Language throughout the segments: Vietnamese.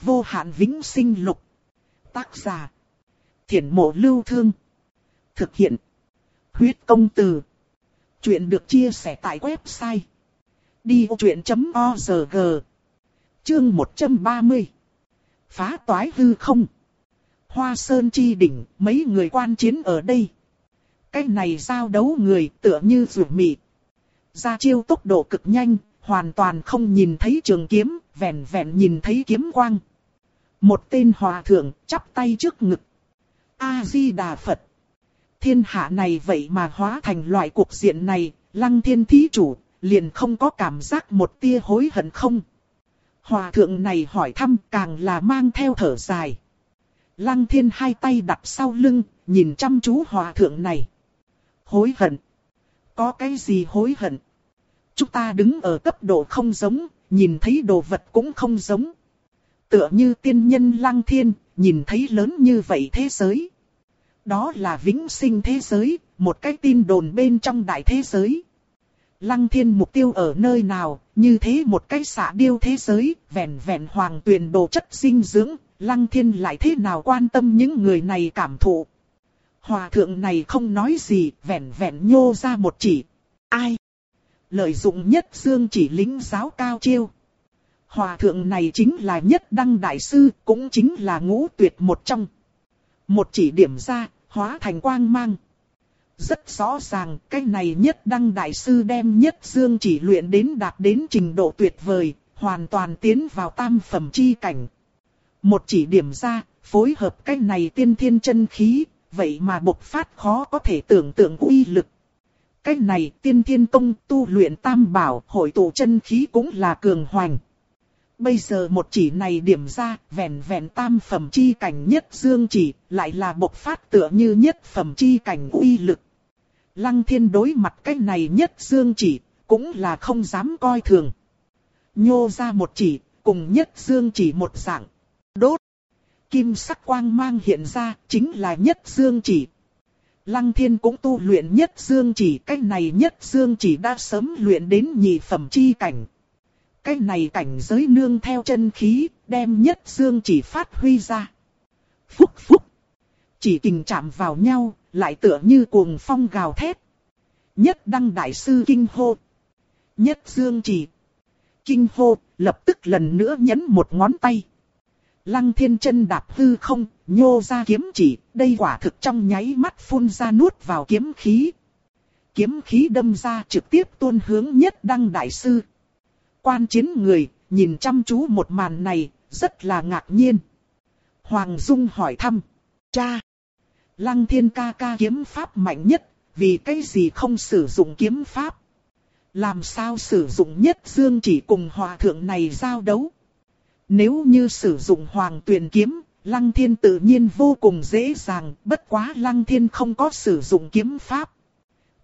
vô hạn vĩnh sinh lục. Tác giả. Thiển mộ lưu thương. Thực hiện. Huyết công từ. Chuyện được chia sẻ tại website. Đi vô chuyện.org Chương 130 Phá toái hư không Hoa Sơn Chi Đỉnh, mấy người quan chiến ở đây. Cái này giao đấu người tựa như rủ mị. Ra chiêu tốc độ cực nhanh, hoàn toàn không nhìn thấy trường kiếm, vẹn vẹn nhìn thấy kiếm quang. Một tên hòa thượng chắp tay trước ngực. A-di-đà Phật. Thiên hạ này vậy mà hóa thành loại cuộc diện này, lăng thiên thí chủ, liền không có cảm giác một tia hối hận không. Hòa thượng này hỏi thăm càng là mang theo thở dài. Lăng thiên hai tay đặt sau lưng, nhìn chăm chú hòa thượng này. Hối hận. Có cái gì hối hận? Chúng ta đứng ở cấp độ không giống, nhìn thấy đồ vật cũng không giống. Tựa như tiên nhân lăng thiên, nhìn thấy lớn như vậy thế giới. Đó là vĩnh sinh thế giới, một cái tin đồn bên trong đại thế giới. Lăng thiên mục tiêu ở nơi nào, như thế một cái xạ điêu thế giới, vẹn vẹn hoàng tuyền đồ chất dinh dưỡng, lăng thiên lại thế nào quan tâm những người này cảm thụ. Hòa thượng này không nói gì, vẹn vẹn nhô ra một chỉ. Ai? Lợi dụng nhất dương chỉ lính giáo cao chiêu. Hòa thượng này chính là nhất đăng đại sư, cũng chính là ngũ tuyệt một trong. Một chỉ điểm ra, hóa thành quang mang. Rất rõ ràng, cái này nhất đăng đại sư đem nhất dương chỉ luyện đến đạt đến trình độ tuyệt vời, hoàn toàn tiến vào tam phẩm chi cảnh. Một chỉ điểm ra, phối hợp cái này tiên thiên chân khí, vậy mà bộc phát khó có thể tưởng tượng uy lực. Cái này tiên thiên công tu luyện tam bảo hội tụ chân khí cũng là cường hoành. Bây giờ một chỉ này điểm ra, vẹn vẹn tam phẩm chi cảnh nhất dương chỉ, lại là bộc phát tựa như nhất phẩm chi cảnh uy lực. Lăng thiên đối mặt cái này nhất dương chỉ, cũng là không dám coi thường. Nhô ra một chỉ, cùng nhất dương chỉ một dạng. Đốt. Kim sắc quang mang hiện ra, chính là nhất dương chỉ. Lăng thiên cũng tu luyện nhất dương chỉ, cái này nhất dương chỉ đã sớm luyện đến nhị phẩm chi cảnh. Cái này cảnh giới nương theo chân khí, đem nhất dương chỉ phát huy ra. Phúc phúc. Chỉ kình chạm vào nhau, lại tựa như cuồng phong gào thét. Nhất đăng đại sư kinh hô. Nhất dương chỉ. Kinh hô, lập tức lần nữa nhấn một ngón tay. Lăng thiên chân đạp hư không, nhô ra kiếm chỉ, đây quả thực trong nháy mắt phun ra nuốt vào kiếm khí. Kiếm khí đâm ra trực tiếp tuôn hướng nhất đăng đại sư. Quan chiến người, nhìn chăm chú một màn này, rất là ngạc nhiên. Hoàng Dung hỏi thăm, cha, lăng thiên ca ca kiếm pháp mạnh nhất, vì cái gì không sử dụng kiếm pháp? Làm sao sử dụng nhất dương chỉ cùng hòa thượng này giao đấu? Nếu như sử dụng hoàng tuyền kiếm, lăng thiên tự nhiên vô cùng dễ dàng, bất quá lăng thiên không có sử dụng kiếm pháp.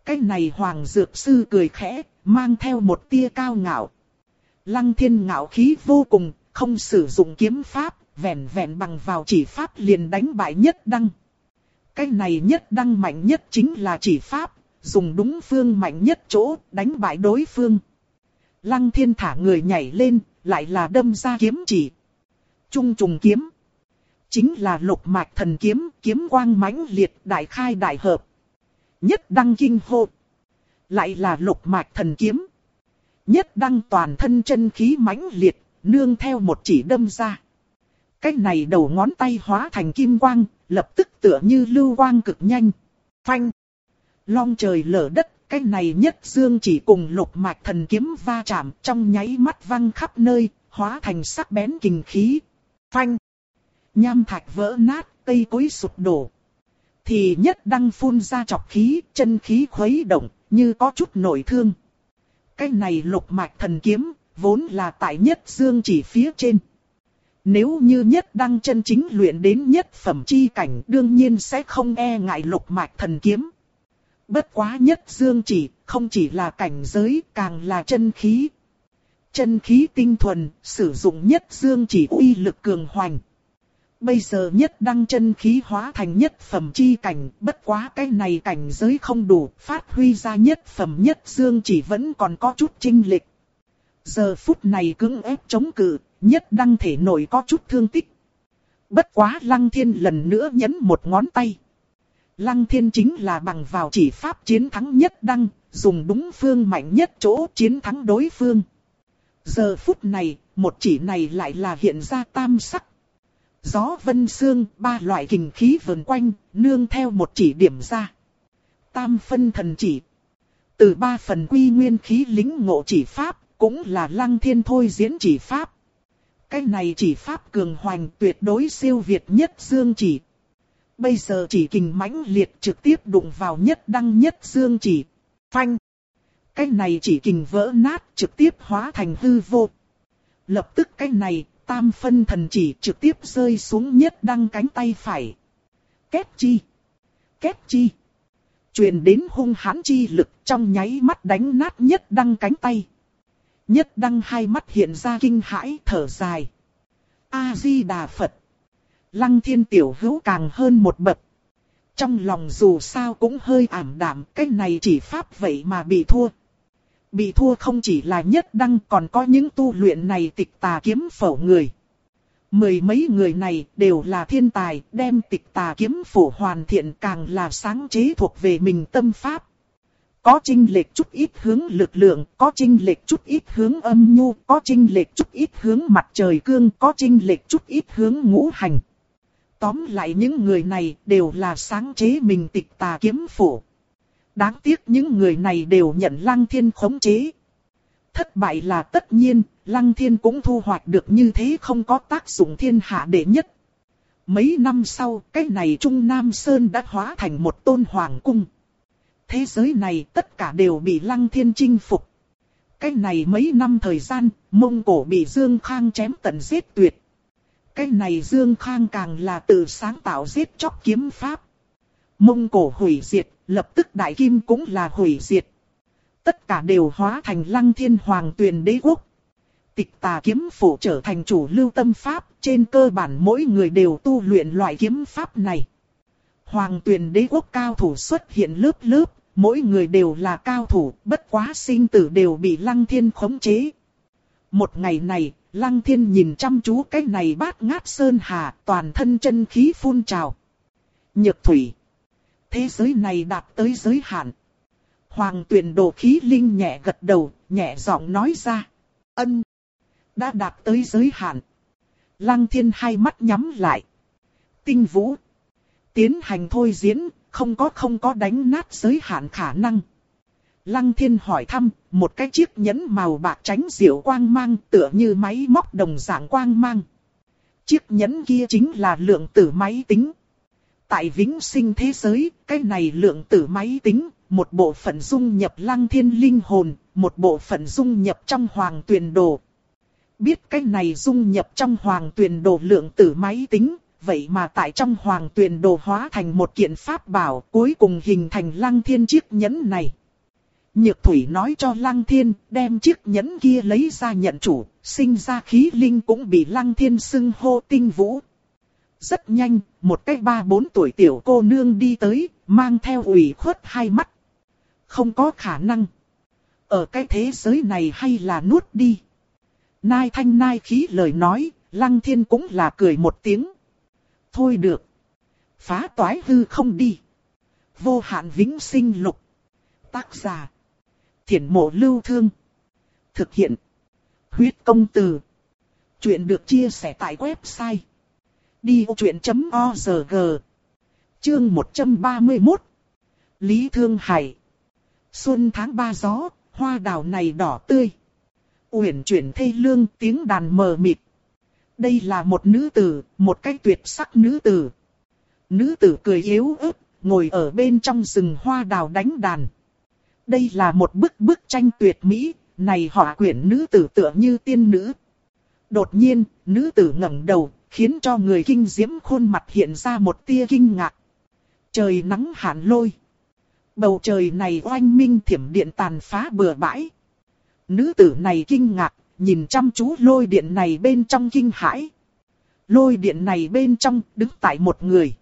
Cái này hoàng dược sư cười khẽ, mang theo một tia cao ngạo. Lăng thiên ngạo khí vô cùng, không sử dụng kiếm pháp, vẹn vẹn bằng vào chỉ pháp liền đánh bại nhất đăng. Cái này nhất đăng mạnh nhất chính là chỉ pháp, dùng đúng phương mạnh nhất chỗ, đánh bại đối phương. Lăng thiên thả người nhảy lên, lại là đâm ra kiếm chỉ. Trung trùng kiếm. Chính là lục mạch thần kiếm, kiếm quang mãnh liệt, đại khai đại hợp. Nhất đăng kinh hộp. Lại là lục mạch thần kiếm. Nhất đăng toàn thân chân khí mãnh liệt, nương theo một chỉ đâm ra. Cái này đầu ngón tay hóa thành kim quang, lập tức tựa như lưu quang cực nhanh. Phanh. Long trời lở đất, cái này nhất dương chỉ cùng lục mạch thần kiếm va chạm trong nháy mắt văng khắp nơi, hóa thành sắc bén kình khí. Phanh. Nham thạch vỡ nát, cây cối sụp đổ. Thì nhất đăng phun ra chọc khí, chân khí khuấy động, như có chút nổi thương. Cái này lục mạch thần kiếm, vốn là tại nhất dương chỉ phía trên. Nếu như nhất đăng chân chính luyện đến nhất phẩm chi cảnh đương nhiên sẽ không e ngại lục mạch thần kiếm. Bất quá nhất dương chỉ, không chỉ là cảnh giới, càng là chân khí. Chân khí tinh thuần, sử dụng nhất dương chỉ uy lực cường hoành. Bây giờ nhất đăng chân khí hóa thành nhất phẩm chi cảnh, bất quá cái này cảnh giới không đủ, phát huy ra nhất phẩm nhất dương chỉ vẫn còn có chút trinh lịch. Giờ phút này cứng ép chống cự, nhất đăng thể nổi có chút thương tích. Bất quá lăng thiên lần nữa nhấn một ngón tay. Lăng thiên chính là bằng vào chỉ pháp chiến thắng nhất đăng, dùng đúng phương mạnh nhất chỗ chiến thắng đối phương. Giờ phút này, một chỉ này lại là hiện ra tam sắc. Gió vân xương, ba loại kình khí vần quanh, nương theo một chỉ điểm ra. Tam phân thần chỉ. Từ ba phần quy nguyên khí lính ngộ chỉ pháp, cũng là lăng thiên thôi diễn chỉ pháp. Cái này chỉ pháp cường hoành tuyệt đối siêu việt nhất dương chỉ. Bây giờ chỉ kình mãnh liệt trực tiếp đụng vào nhất đăng nhất dương chỉ. Phanh. Cái này chỉ kình vỡ nát trực tiếp hóa thành hư vô. Lập tức cái này tam phân thần chỉ trực tiếp rơi xuống nhất đăng cánh tay phải. Kết chi. Kết chi. Truyền đến hung hãn chi lực trong nháy mắt đánh nát nhất đăng cánh tay. Nhất đăng hai mắt hiện ra kinh hãi thở dài. A-di-đà Phật. Lăng thiên tiểu hữu càng hơn một bậc. Trong lòng dù sao cũng hơi ảm đạm, cái này chỉ pháp vậy mà bị thua. Bị thua không chỉ là nhất đăng còn có những tu luyện này tịch tà kiếm phổ người. Mười mấy người này đều là thiên tài, đem tịch tà kiếm phổ hoàn thiện càng là sáng chế thuộc về mình tâm pháp. Có trinh lệch chút ít hướng lực lượng, có trinh lệch chút ít hướng âm nhu, có trinh lệch chút ít hướng mặt trời cương, có trinh lệch chút ít hướng ngũ hành. Tóm lại những người này đều là sáng chế mình tịch tà kiếm phổ. Đáng tiếc những người này đều nhận lăng thiên khống chế. Thất bại là tất nhiên, lăng thiên cũng thu hoạch được như thế không có tác dụng thiên hạ đệ nhất. Mấy năm sau, cái này Trung Nam Sơn đã hóa thành một tôn hoàng cung. Thế giới này tất cả đều bị lăng thiên chinh phục. Cái này mấy năm thời gian, Mông Cổ bị Dương Khang chém tận giết tuyệt. Cái này Dương Khang càng là tự sáng tạo giết chóc kiếm pháp. Mông Cổ hủy diệt, lập tức Đại Kim cũng là hủy diệt. Tất cả đều hóa thành lăng thiên hoàng tuyền đế quốc. Tịch tà kiếm phủ trở thành chủ lưu tâm pháp, trên cơ bản mỗi người đều tu luyện loại kiếm pháp này. Hoàng tuyền đế quốc cao thủ xuất hiện lớp lớp, mỗi người đều là cao thủ, bất quá sinh tử đều bị lăng thiên khống chế. Một ngày này, lăng thiên nhìn chăm chú cái này bát ngát sơn hà, toàn thân chân khí phun trào. Nhược thủy. Thế giới này đạt tới giới hạn. Hoàng tuyển đồ khí linh nhẹ gật đầu, nhẹ giọng nói ra. Ân. Đã đạt tới giới hạn. Lăng thiên hai mắt nhắm lại. Tinh vũ. Tiến hành thôi diễn, không có không có đánh nát giới hạn khả năng. Lăng thiên hỏi thăm, một cái chiếc nhẫn màu bạc tránh diệu quang mang tựa như máy móc đồng dạng quang mang. Chiếc nhẫn kia chính là lượng tử máy tính. Tại vĩnh sinh thế giới, cái này lượng tử máy tính, một bộ phận dung nhập lăng thiên linh hồn, một bộ phận dung nhập trong hoàng tuyền đồ. Biết cái này dung nhập trong hoàng tuyền đồ lượng tử máy tính, vậy mà tại trong hoàng tuyền đồ hóa thành một kiện pháp bảo cuối cùng hình thành lăng thiên chiếc nhẫn này. Nhược thủy nói cho lăng thiên đem chiếc nhẫn kia lấy ra nhận chủ, sinh ra khí linh cũng bị lăng thiên xưng hô tinh vũ. Rất nhanh, một cái ba bốn tuổi tiểu cô nương đi tới, mang theo ủy khuất hai mắt. Không có khả năng. Ở cái thế giới này hay là nuốt đi. Nai thanh nai khí lời nói, lăng thiên cũng là cười một tiếng. Thôi được. Phá toái hư không đi. Vô hạn vĩnh sinh lục. Tác giả. Thiển mộ lưu thương. Thực hiện. Huyết công từ. Chuyện được chia sẻ tại website. Đi chuyện.org Chương 131 Lý Thương Hải Xuân tháng ba gió, hoa đào này đỏ tươi. Uyển chuyển thê lương tiếng đàn mờ mịt. Đây là một nữ tử, một cái tuyệt sắc nữ tử. Nữ tử cười yếu ớt, ngồi ở bên trong rừng hoa đào đánh đàn. Đây là một bức bức tranh tuyệt mỹ, này họa quyển nữ tử tựa như tiên nữ. Đột nhiên, nữ tử ngẩng đầu, khiến cho người kinh diễm khuôn mặt hiện ra một tia kinh ngạc. Trời nắng hạn lôi. Bầu trời này oanh minh thiểm điện tàn phá bừa bãi. Nữ tử này kinh ngạc, nhìn chăm chú lôi điện này bên trong kinh hãi. Lôi điện này bên trong đứng tại một người.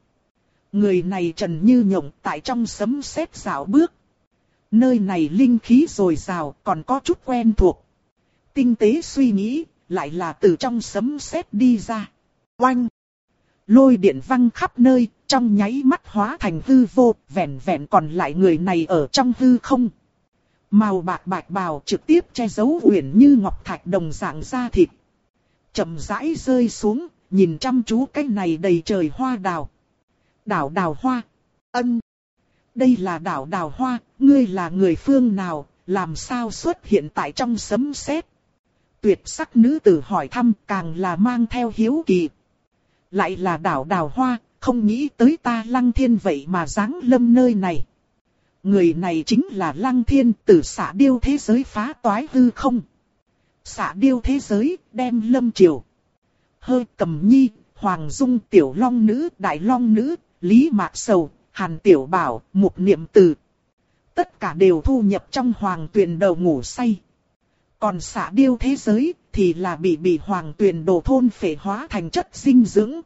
Người này trần như nhộng tại trong sấm sét rào bước. Nơi này linh khí rồi rào còn có chút quen thuộc. Tinh tế suy nghĩ, lại là từ trong sấm sét đi ra. Oanh! Lôi điện văng khắp nơi, trong nháy mắt hóa thành hư vô, vẹn vẹn còn lại người này ở trong hư không. Màu bạc bạc bào trực tiếp che giấu uyển như ngọc thạch đồng dạng da thịt. chậm rãi rơi xuống, nhìn chăm chú cái này đầy trời hoa đào. Đảo đào hoa. Ân. Đây là đảo đào hoa, ngươi là người phương nào, làm sao xuất hiện tại trong sấm sét? Tuyệt sắc nữ tử hỏi thăm càng là mang theo hiếu kỳ. Lại là đảo đào hoa, không nghĩ tới ta lăng thiên vậy mà dáng lâm nơi này. Người này chính là lăng thiên tử xạ điêu thế giới phá toái hư không. Xạ điêu thế giới đem lâm triều. Hơi cầm nhi, hoàng dung tiểu long nữ, đại long nữ, lý mạc sầu, hàn tiểu bảo, mục niệm từ. Tất cả đều thu nhập trong hoàng tuyền đầu ngủ say. Còn xạ điêu thế giới thì là bị bị hoàng tuyền đồ thôn phệ hóa thành chất dinh dưỡng.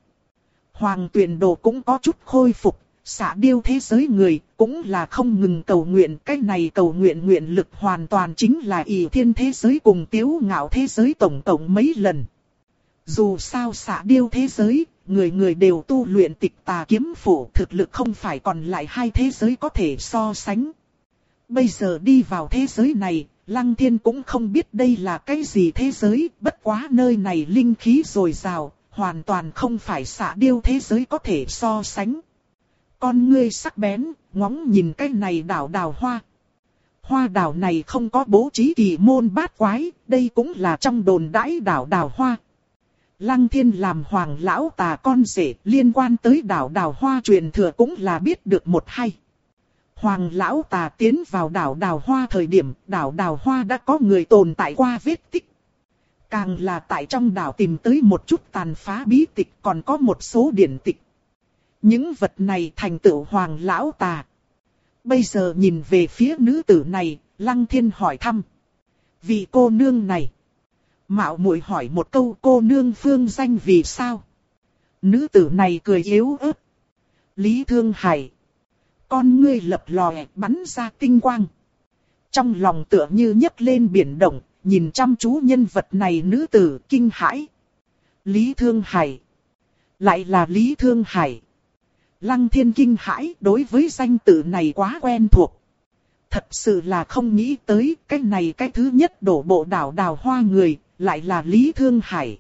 Hoàng tuyền đồ cũng có chút khôi phục, xả điêu thế giới người cũng là không ngừng cầu nguyện. Cái này cầu nguyện nguyện lực hoàn toàn chính là ỷ thiên thế giới cùng tiếu ngạo thế giới tổng tổng mấy lần. Dù sao xả điêu thế giới, người người đều tu luyện tịch tà kiếm phủ thực lực không phải còn lại hai thế giới có thể so sánh. Bây giờ đi vào thế giới này, Lăng Thiên cũng không biết đây là cái gì thế giới, bất quá nơi này linh khí rồi rào, hoàn toàn không phải xạ điêu thế giới có thể so sánh. Con ngươi sắc bén, ngóng nhìn cái này đảo đào hoa. Hoa đảo này không có bố trí kỳ môn bát quái, đây cũng là trong đồn đãi đảo đào hoa. Lăng thiên làm hoàng lão tà con rể liên quan tới đảo đào hoa truyền thừa cũng là biết được một hay. Hoàng lão tà tiến vào đảo đào hoa thời điểm đảo đào hoa đã có người tồn tại qua vết tích. Càng là tại trong đảo tìm tới một chút tàn phá bí tịch còn có một số điển tịch. Những vật này thành tựu hoàng lão tà. Bây giờ nhìn về phía nữ tử này, lăng thiên hỏi thăm. Vị cô nương này. Mạo muội hỏi một câu cô nương phương danh vì sao? Nữ tử này cười yếu ớt. Lý Thương Hải. Con ngươi lập lòe bắn ra tinh quang. Trong lòng tựa như nhấc lên biển động, nhìn chăm chú nhân vật này nữ tử kinh hãi. Lý Thương Hải. Lại là Lý Thương Hải. Lăng thiên kinh hãi đối với danh tử này quá quen thuộc. Thật sự là không nghĩ tới cái này cái thứ nhất đổ bộ đảo đào hoa người, lại là Lý Thương Hải.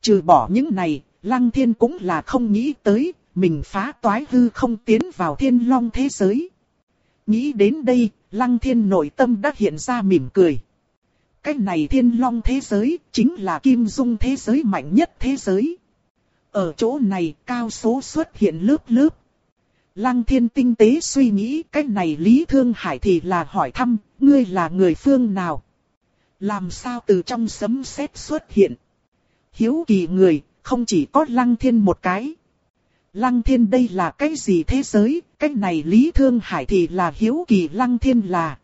Trừ bỏ những này, Lăng Thiên cũng là không nghĩ tới, mình phá toái hư không tiến vào thiên long thế giới. Nghĩ đến đây, Lăng Thiên nội tâm đã hiện ra mỉm cười. Cái này thiên long thế giới, chính là kim dung thế giới mạnh nhất thế giới. Ở chỗ này, cao số xuất hiện lớp lớp. Lăng thiên tinh tế suy nghĩ cái này Lý Thương Hải thì là hỏi thăm, ngươi là người phương nào? Làm sao từ trong sấm sét xuất hiện? Hiếu kỳ người, không chỉ có lăng thiên một cái. Lăng thiên đây là cái gì thế giới, cái này Lý Thương Hải thì là hiếu kỳ lăng thiên là.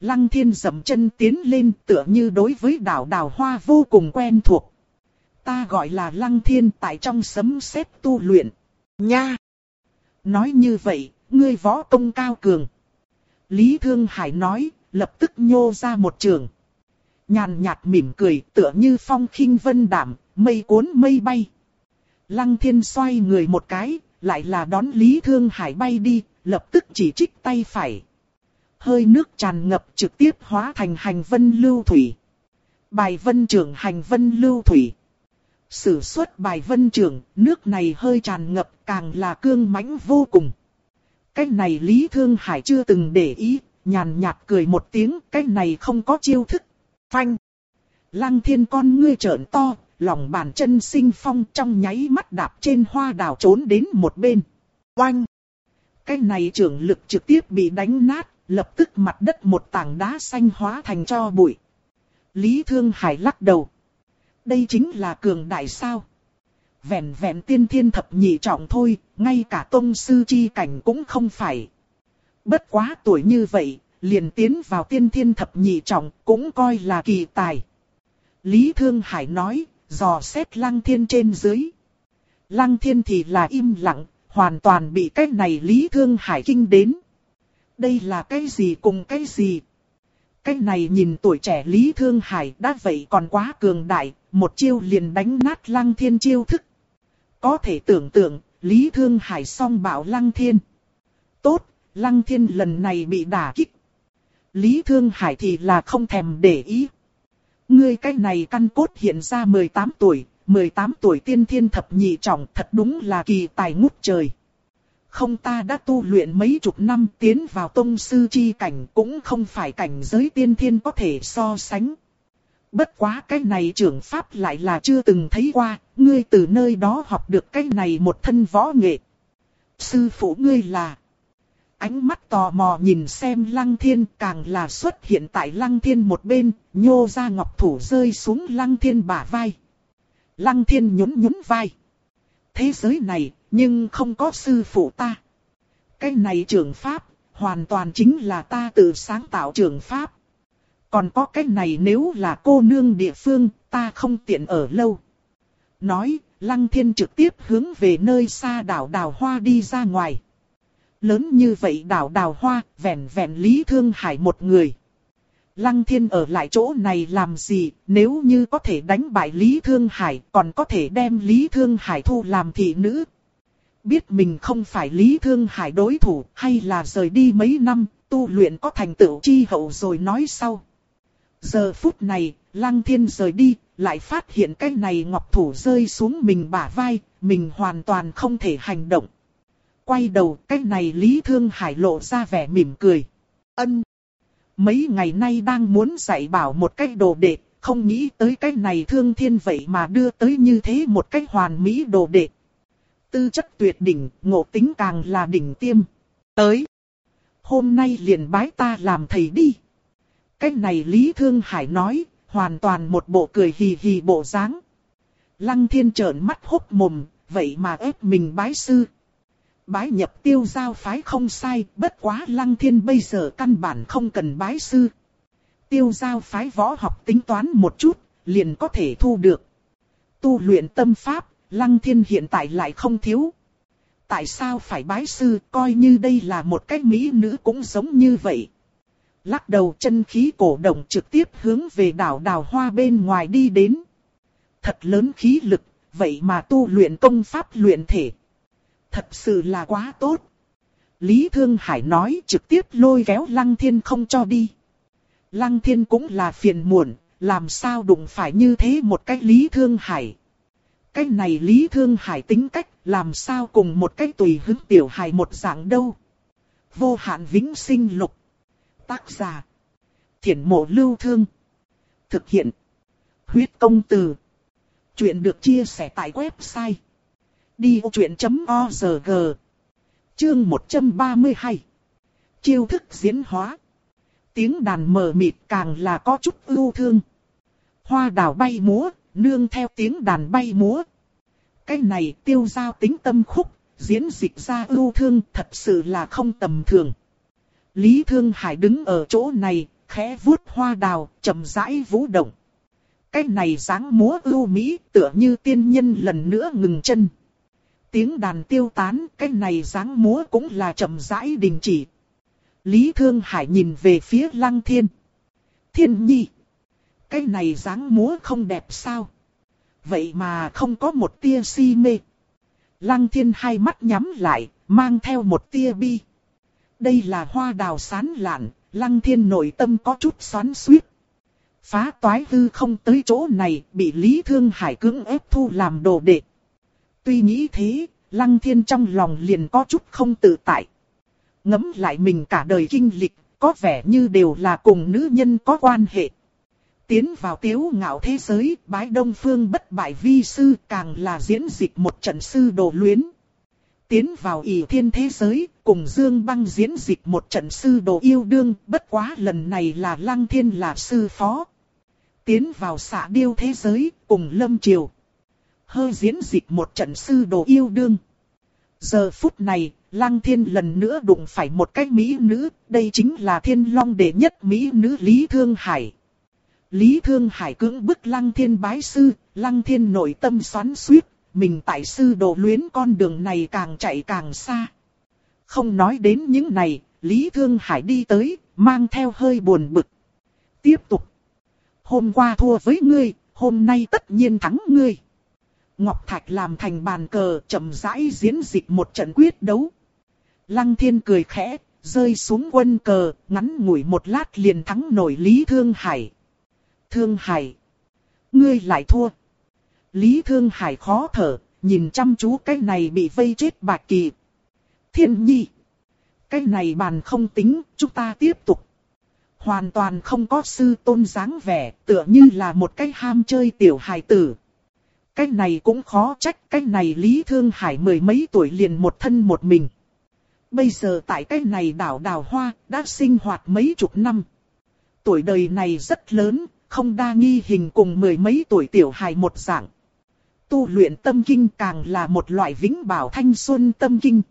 Lăng thiên dậm chân tiến lên tựa như đối với đảo đào hoa vô cùng quen thuộc. Ta gọi là lăng thiên tại trong sấm sét tu luyện. Nha! Nói như vậy, ngươi võ công cao cường. Lý Thương Hải nói, lập tức nhô ra một trường. Nhàn nhạt mỉm cười tựa như phong khinh vân đảm, mây cuốn mây bay. Lăng thiên xoay người một cái, lại là đón Lý Thương Hải bay đi, lập tức chỉ trích tay phải. Hơi nước tràn ngập trực tiếp hóa thành hành vân lưu thủy. Bài vân trưởng hành vân lưu thủy. Sử xuất bài vân trưởng, nước này hơi tràn ngập càng là cương mãnh vô cùng. Cái này Lý Thương Hải chưa từng để ý, nhàn nhạt cười một tiếng, cái này không có chiêu thức. Phanh. Lăng thiên con ngươi trợn to, lòng bàn chân sinh phong trong nháy mắt đạp trên hoa đào trốn đến một bên. Oanh. Cái này trưởng lực trực tiếp bị đánh nát, lập tức mặt đất một tảng đá xanh hóa thành cho bụi. Lý Thương Hải lắc đầu. Đây chính là cường đại sao. Vẹn vẹn tiên thiên thập nhị trọng thôi, ngay cả tông sư chi cảnh cũng không phải. Bất quá tuổi như vậy, liền tiến vào tiên thiên thập nhị trọng, cũng coi là kỳ tài. Lý Thương Hải nói, dò xét lăng thiên trên dưới. Lăng thiên thì là im lặng, hoàn toàn bị cái này Lý Thương Hải kinh đến. Đây là cái gì cùng cái gì? cái này nhìn tuổi trẻ Lý Thương Hải đã vậy còn quá cường đại, một chiêu liền đánh nát lăng thiên chiêu thức. Có thể tưởng tượng, Lý Thương Hải song bảo lăng thiên. Tốt, lăng thiên lần này bị đả kích. Lý Thương Hải thì là không thèm để ý. Ngươi cái này căn cốt hiện ra 18 tuổi, 18 tuổi tiên thiên thập nhị trọng thật đúng là kỳ tài ngút trời. Không ta đã tu luyện mấy chục năm tiến vào tông sư chi cảnh cũng không phải cảnh giới tiên thiên có thể so sánh. Bất quá cái này trưởng pháp lại là chưa từng thấy qua, ngươi từ nơi đó học được cái này một thân võ nghệ. Sư phụ ngươi là... Ánh mắt tò mò nhìn xem lăng thiên càng là xuất hiện tại lăng thiên một bên, nhô ra ngọc thủ rơi xuống lăng thiên bả vai. Lăng thiên nhún nhún vai. Thế giới này, nhưng không có sư phụ ta. Cái này trường pháp, hoàn toàn chính là ta tự sáng tạo trường pháp. Còn có cái này nếu là cô nương địa phương, ta không tiện ở lâu. Nói, lăng thiên trực tiếp hướng về nơi xa đảo đào hoa đi ra ngoài. Lớn như vậy đảo đào hoa, vẹn vẹn lý thương hải một người. Lăng thiên ở lại chỗ này làm gì, nếu như có thể đánh bại Lý Thương Hải, còn có thể đem Lý Thương Hải thu làm thị nữ. Biết mình không phải Lý Thương Hải đối thủ, hay là rời đi mấy năm, tu luyện có thành tựu chi hậu rồi nói sau. Giờ phút này, Lăng Thiên rời đi, lại phát hiện cái này ngọc thủ rơi xuống mình bả vai, mình hoàn toàn không thể hành động. Quay đầu, cái này Lý Thương Hải lộ ra vẻ mỉm cười. Ân. Mấy ngày nay đang muốn dạy bảo một cách đồ đệ, không nghĩ tới cái này thương thiên vậy mà đưa tới như thế một cách hoàn mỹ đồ đệ. Tư chất tuyệt đỉnh, ngộ tính càng là đỉnh tiêm. Tới. Hôm nay liền bái ta làm thầy đi. Cái này Lý Thương Hải nói, hoàn toàn một bộ cười hì hì bộ dáng. Lăng thiên trợn mắt hốc mồm, vậy mà ép mình bái sư. Bái nhập tiêu giao phái không sai, bất quá lăng thiên bây giờ căn bản không cần bái sư. Tiêu giao phái võ học tính toán một chút, liền có thể thu được. Tu luyện tâm pháp, lăng thiên hiện tại lại không thiếu. Tại sao phải bái sư, coi như đây là một cách mỹ nữ cũng giống như vậy. Lắc đầu chân khí cổ động trực tiếp hướng về đảo đào hoa bên ngoài đi đến. Thật lớn khí lực, vậy mà tu luyện công pháp luyện thể. Thật sự là quá tốt. Lý Thương Hải nói trực tiếp lôi kéo Lăng Thiên không cho đi. Lăng Thiên cũng là phiền muộn, làm sao đụng phải như thế một cách Lý Thương Hải. Cái này Lý Thương Hải tính cách, làm sao cùng một cách tùy hứng tiểu hài một dạng đâu. Vô hạn vĩnh sinh lục. Tác giả. Thiển mộ lưu thương. Thực hiện. Huyết công từ. Chuyện được chia sẻ tại website. Đi vô chuyện.org Chương 132 Chiêu thức diễn hóa Tiếng đàn mờ mịt càng là có chút ưu thương. Hoa đào bay múa, nương theo tiếng đàn bay múa. Cái này tiêu giao tính tâm khúc, diễn dịch ra ưu thương thật sự là không tầm thường. Lý Thương Hải đứng ở chỗ này, khẽ vuốt hoa đào, chậm rãi vũ động. Cái này dáng múa ưu mỹ tựa như tiên nhân lần nữa ngừng chân tiếng đàn tiêu tán, cái này dáng múa cũng là chậm rãi đình chỉ. Lý Thương Hải nhìn về phía Lăng Thiên. Thiên nhi, cái này dáng múa không đẹp sao? Vậy mà không có một tia si mê. Lăng Thiên hai mắt nhắm lại, mang theo một tia bi. Đây là hoa đào sán lạn, Lăng Thiên nội tâm có chút xoắn xuýt. Phá toái hư không tới chỗ này, bị Lý Thương Hải cưỡng ép thu làm đồ đệ. Tuy nghĩ thế, Lăng Thiên trong lòng liền có chút không tự tại. ngẫm lại mình cả đời kinh lịch, có vẻ như đều là cùng nữ nhân có quan hệ. Tiến vào tiếu ngạo thế giới, bái đông phương bất bại vi sư càng là diễn dịch một trận sư đồ luyến. Tiến vào ỷ thiên thế giới, cùng Dương Băng diễn dịch một trận sư đồ yêu đương, bất quá lần này là Lăng Thiên là sư phó. Tiến vào xạ điêu thế giới, cùng Lâm Triều hơi diễn dịch một trận sư đồ yêu đương. Giờ phút này, Lăng Thiên lần nữa đụng phải một cái mỹ nữ, đây chính là thiên long đệ nhất mỹ nữ Lý Thương Hải. Lý Thương Hải cưỡng bức Lăng Thiên bái sư, Lăng Thiên nội tâm xoắn suýt, mình tại sư đồ luyến con đường này càng chạy càng xa. Không nói đến những này, Lý Thương Hải đi tới, mang theo hơi buồn bực. Tiếp tục. Hôm qua thua với ngươi, hôm nay tất nhiên thắng ngươi. Ngọc Thạch làm thành bàn cờ chậm rãi diễn dịch một trận quyết đấu. Lăng thiên cười khẽ, rơi xuống quân cờ, ngắn ngủi một lát liền thắng nổi Lý Thương Hải. Thương Hải, ngươi lại thua. Lý Thương Hải khó thở, nhìn chăm chú cái này bị vây chết bạc kỳ. Thiên nhi, cái này bàn không tính, chúng ta tiếp tục. Hoàn toàn không có sư tôn dáng vẻ, tựa như là một cái ham chơi tiểu hài tử. Cái này cũng khó trách, cái này Lý Thương Hải mười mấy tuổi liền một thân một mình. Bây giờ tại cái này đảo đào hoa, đã sinh hoạt mấy chục năm. Tuổi đời này rất lớn, không đa nghi hình cùng mười mấy tuổi tiểu hài một dạng. Tu luyện tâm kinh càng là một loại vĩnh bảo thanh xuân tâm kinh.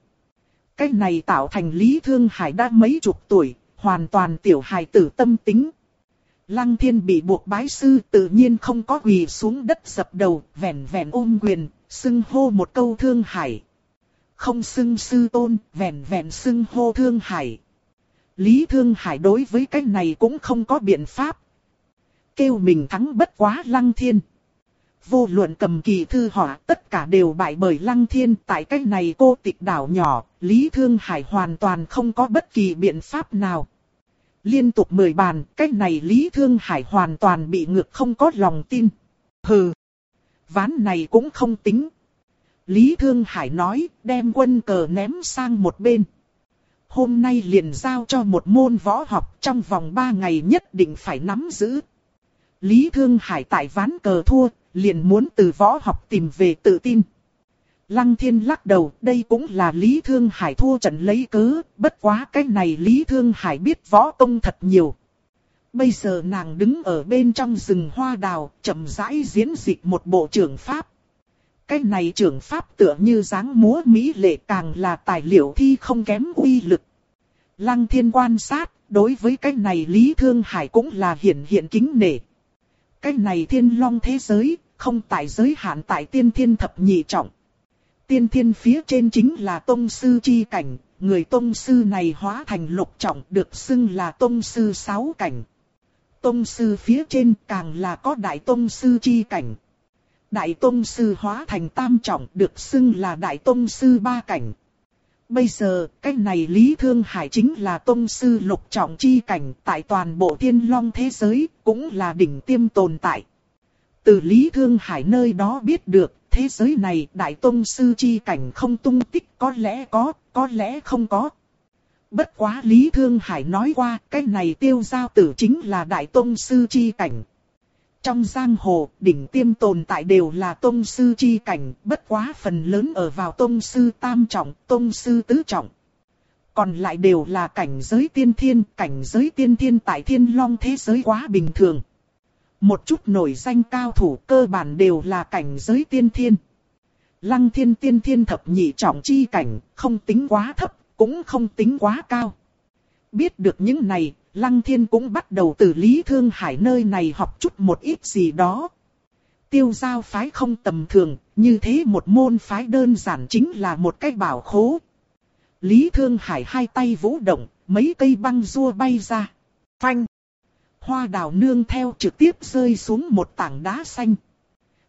Cái này tạo thành Lý Thương Hải đã mấy chục tuổi, hoàn toàn tiểu hài tử tâm tính. Lăng thiên bị buộc bái sư tự nhiên không có quỳ xuống đất dập đầu, vẻn vẻn ôm quyền, xưng hô một câu thương hải. Không xưng sư tôn, vẻn vẻn xưng hô thương hải. Lý thương hải đối với cái này cũng không có biện pháp. Kêu mình thắng bất quá lăng thiên. Vô luận cầm kỳ thư họa tất cả đều bại bởi lăng thiên tại cái này cô tịch đảo nhỏ, Lý Thương Hải hoàn toàn không có bất kỳ biện pháp nào. Liên tục mười bàn, cái này Lý Thương Hải hoàn toàn bị ngược không có lòng tin. Hừ, ván này cũng không tính. Lý Thương Hải nói, đem quân cờ ném sang một bên. Hôm nay liền giao cho một môn võ học trong vòng ba ngày nhất định phải nắm giữ. Lý Thương Hải tại ván cờ thua, liền muốn từ võ học tìm về tự tin. Lăng thiên lắc đầu, đây cũng là Lý Thương Hải thua trận lấy cớ, bất quá cái này Lý Thương Hải biết võ công thật nhiều. Bây giờ nàng đứng ở bên trong rừng hoa đào, chậm rãi diễn dịch một bộ trưởng pháp. Cái này trưởng pháp tựa như dáng múa mỹ lệ càng là tài liệu thi không kém uy lực. Lăng thiên quan sát, đối với cái này Lý Thương Hải cũng là hiển hiện kính nể. Cái này thiên long thế giới, không tại giới hạn tại tiên thiên thập nhị trọng. Tiên thiên phía trên chính là tông sư chi cảnh, người tông sư này hóa thành lục trọng được xưng là tông sư sáu cảnh. Tông sư phía trên càng là có đại tông sư chi cảnh. Đại tông sư hóa thành tam trọng được xưng là đại tông sư ba cảnh. Bây giờ, cái này Lý Thương Hải chính là tông sư lục trọng chi cảnh tại toàn bộ thiên long thế giới, cũng là đỉnh tiêm tồn tại. Từ Lý Thương Hải nơi đó biết được, thế giới này đại tôn sư chi cảnh không tung tích có lẽ có, có lẽ không có. Bất quá Lý Thương Hải nói qua, cái này tiêu giao tử chính là đại tôn sư chi cảnh. Trong giang hồ, đỉnh tiêm tồn tại đều là tôn sư chi cảnh, bất quá phần lớn ở vào tôn sư tam trọng, tôn sư tứ trọng. Còn lại đều là cảnh giới tiên thiên, cảnh giới tiên thiên tại thiên long thế giới quá bình thường. Một chút nổi danh cao thủ cơ bản đều là cảnh giới tiên thiên. Lăng thiên tiên thiên thập nhị trọng chi cảnh, không tính quá thấp, cũng không tính quá cao. Biết được những này, Lăng thiên cũng bắt đầu từ Lý Thương Hải nơi này học chút một ít gì đó. Tiêu giao phái không tầm thường, như thế một môn phái đơn giản chính là một cái bảo khố. Lý Thương Hải hai tay vũ động, mấy cây băng rua bay ra. Phanh! Hoa đào nương theo trực tiếp rơi xuống một tảng đá xanh.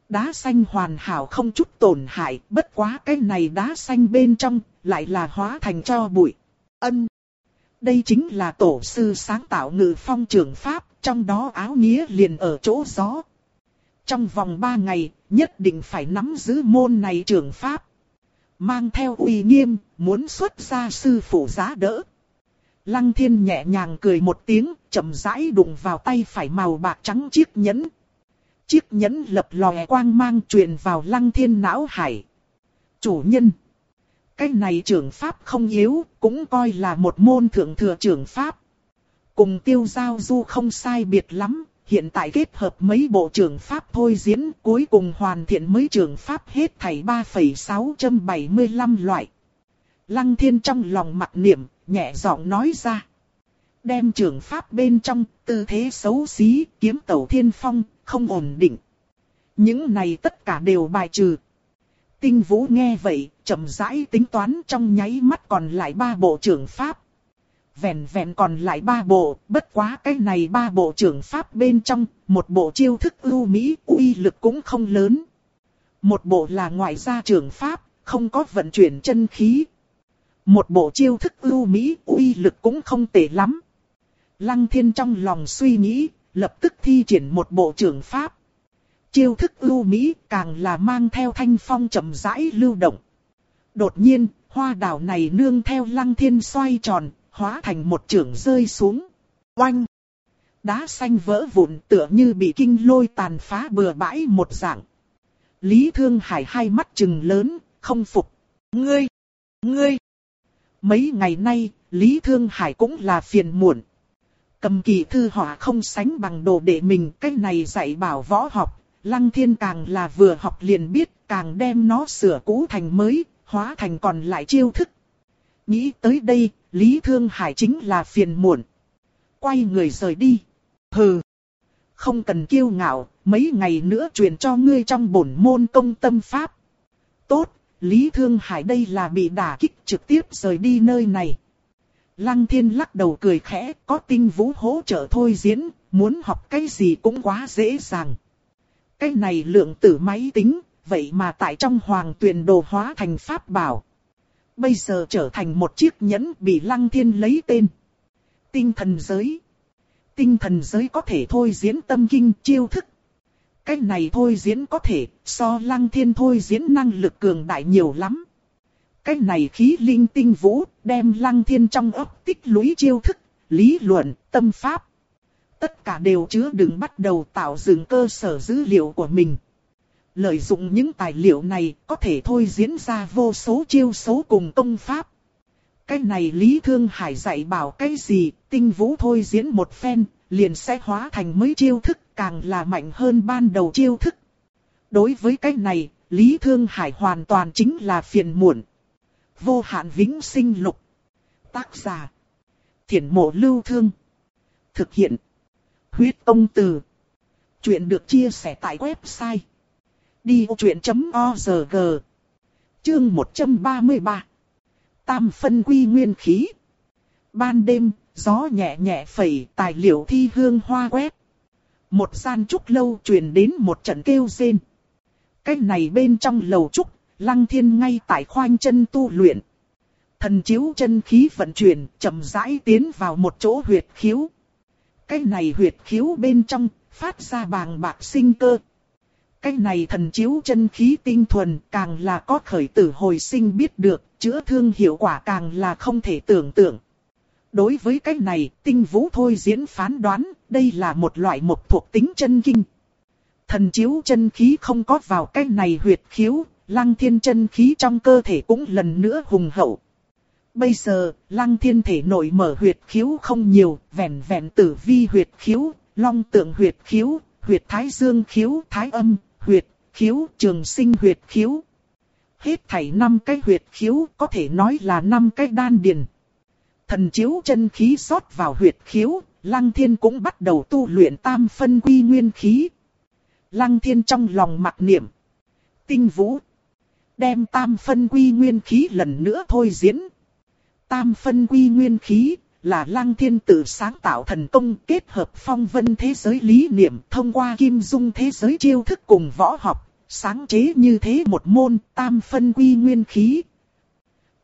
Đá xanh hoàn hảo không chút tổn hại, bất quá cái này đá xanh bên trong, lại là hóa thành cho bụi. Ân. Đây chính là tổ sư sáng tạo ngự phong trường Pháp, trong đó áo nghĩa liền ở chỗ gió. Trong vòng ba ngày, nhất định phải nắm giữ môn này trường Pháp. Mang theo uy nghiêm, muốn xuất ra sư phụ giá đỡ. Lăng thiên nhẹ nhàng cười một tiếng, chậm rãi đụng vào tay phải màu bạc trắng chiếc nhẫn. Chiếc nhẫn lập lòe quang mang truyền vào lăng thiên não hải. Chủ nhân. Cái này trưởng pháp không yếu, cũng coi là một môn thượng thừa trưởng pháp. Cùng tiêu giao du không sai biệt lắm, hiện tại kết hợp mấy bộ trưởng pháp thôi diễn cuối cùng hoàn thiện mấy trưởng pháp hết thảy 3,675 loại. Lăng thiên trong lòng mặc niệm, nhẹ giọng nói ra. Đem trường pháp bên trong, tư thế xấu xí, kiếm tẩu thiên phong, không ổn định. Những này tất cả đều bài trừ. Tinh vũ nghe vậy, chậm rãi tính toán trong nháy mắt còn lại ba bộ trưởng pháp. vẹn vẹn còn lại ba bộ, bất quá cái này ba bộ trưởng pháp bên trong, một bộ chiêu thức ưu mỹ uy lực cũng không lớn. Một bộ là ngoại gia trưởng pháp, không có vận chuyển chân khí. Một bộ chiêu thức ưu mỹ uy lực cũng không tệ lắm. Lăng thiên trong lòng suy nghĩ, lập tức thi triển một bộ trưởng pháp. Chiêu thức ưu mỹ càng là mang theo thanh phong chậm rãi lưu động. Đột nhiên, hoa đảo này nương theo lăng thiên xoay tròn, hóa thành một trưởng rơi xuống. Oanh! Đá xanh vỡ vụn tựa như bị kinh lôi tàn phá bừa bãi một dạng. Lý Thương Hải hai mắt trừng lớn, không phục. Ngươi! Ngươi! Mấy ngày nay, Lý Thương Hải cũng là phiền muộn. Cầm kỳ thư họa không sánh bằng đồ đệ mình, cái này dạy bảo võ học, Lăng Thiên càng là vừa học liền biết, càng đem nó sửa cũ thành mới, hóa thành còn lại chiêu thức. Nghĩ tới đây, Lý Thương Hải chính là phiền muộn. Quay người rời đi. Hừ. Không cần kiêu ngạo, mấy ngày nữa truyền cho ngươi trong bổn môn công tâm pháp. Tốt, Lý Thương Hải đây là bị đả kích trực tiếp rời đi nơi này. Lăng thiên lắc đầu cười khẽ, có tinh vũ hỗ trợ thôi diễn, muốn học cái gì cũng quá dễ dàng. Cái này lượng tử máy tính, vậy mà tại trong hoàng tuyền đồ hóa thành pháp bảo. Bây giờ trở thành một chiếc nhẫn bị lăng thiên lấy tên. Tinh thần giới. Tinh thần giới có thể thôi diễn tâm kinh chiêu thức. Cái này thôi diễn có thể so lăng thiên thôi diễn năng lực cường đại nhiều lắm. Cái này khí linh tinh vũ đem lăng thiên trong ấp tích lũy chiêu thức, lý luận, tâm pháp. Tất cả đều chứa đừng bắt đầu tạo dựng cơ sở dữ liệu của mình. Lợi dụng những tài liệu này có thể thôi diễn ra vô số chiêu số cùng công pháp. Cái này Lý Thương Hải dạy bảo cái gì, tinh vũ thôi diễn một phen, liền sẽ hóa thành mấy chiêu thức, càng là mạnh hơn ban đầu chiêu thức. Đối với cái này, Lý Thương Hải hoàn toàn chính là phiền muộn. Vô hạn vĩnh sinh lục. Tác giả. Thiển mộ lưu thương. Thực hiện. Huyết công từ. Chuyện được chia sẻ tại website Đi truyện.org Chương 133 Tam phân quy nguyên khí Ban đêm, gió nhẹ nhẹ phẩy tài liệu thi hương hoa quét. Một gian trúc lâu truyền đến một trận kêu rên. Cái này bên trong lầu trúc, lăng thiên ngay tại khoanh chân tu luyện. Thần chiếu chân khí vận chuyển, chậm rãi tiến vào một chỗ huyệt khiếu. Cái này huyệt khiếu bên trong, phát ra bàng bạc sinh cơ, cái này thần chiếu chân khí tinh thuần càng là có khởi tử hồi sinh biết được, chữa thương hiệu quả càng là không thể tưởng tượng. Đối với cái này, tinh vũ thôi diễn phán đoán, đây là một loại một thuộc tính chân kinh. Thần chiếu chân khí không có vào cái này huyệt khiếu, lăng thiên chân khí trong cơ thể cũng lần nữa hùng hậu. Bây giờ, lăng thiên thể nội mở huyệt khiếu không nhiều, vẹn vẹn tử vi huyệt khiếu, long tượng huyệt khiếu, huyệt thái dương khiếu, thái âm, huyệt, khiếu, trường sinh huyệt khiếu. Hết thảy năm cái huyệt khiếu có thể nói là năm cái đan điền. Thần chiếu chân khí rót vào huyệt khiếu, Lăng Thiên cũng bắt đầu tu luyện tam phân quy nguyên khí. Lăng Thiên trong lòng mặc niệm. Tinh vũ. Đem tam phân quy nguyên khí lần nữa thôi diễn. Tam phân quy nguyên khí là lăng thiên tự sáng tạo thần công kết hợp phong vân thế giới lý niệm thông qua kim dung thế giới chiêu thức cùng võ học, sáng chế như thế một môn tam phân quy nguyên khí.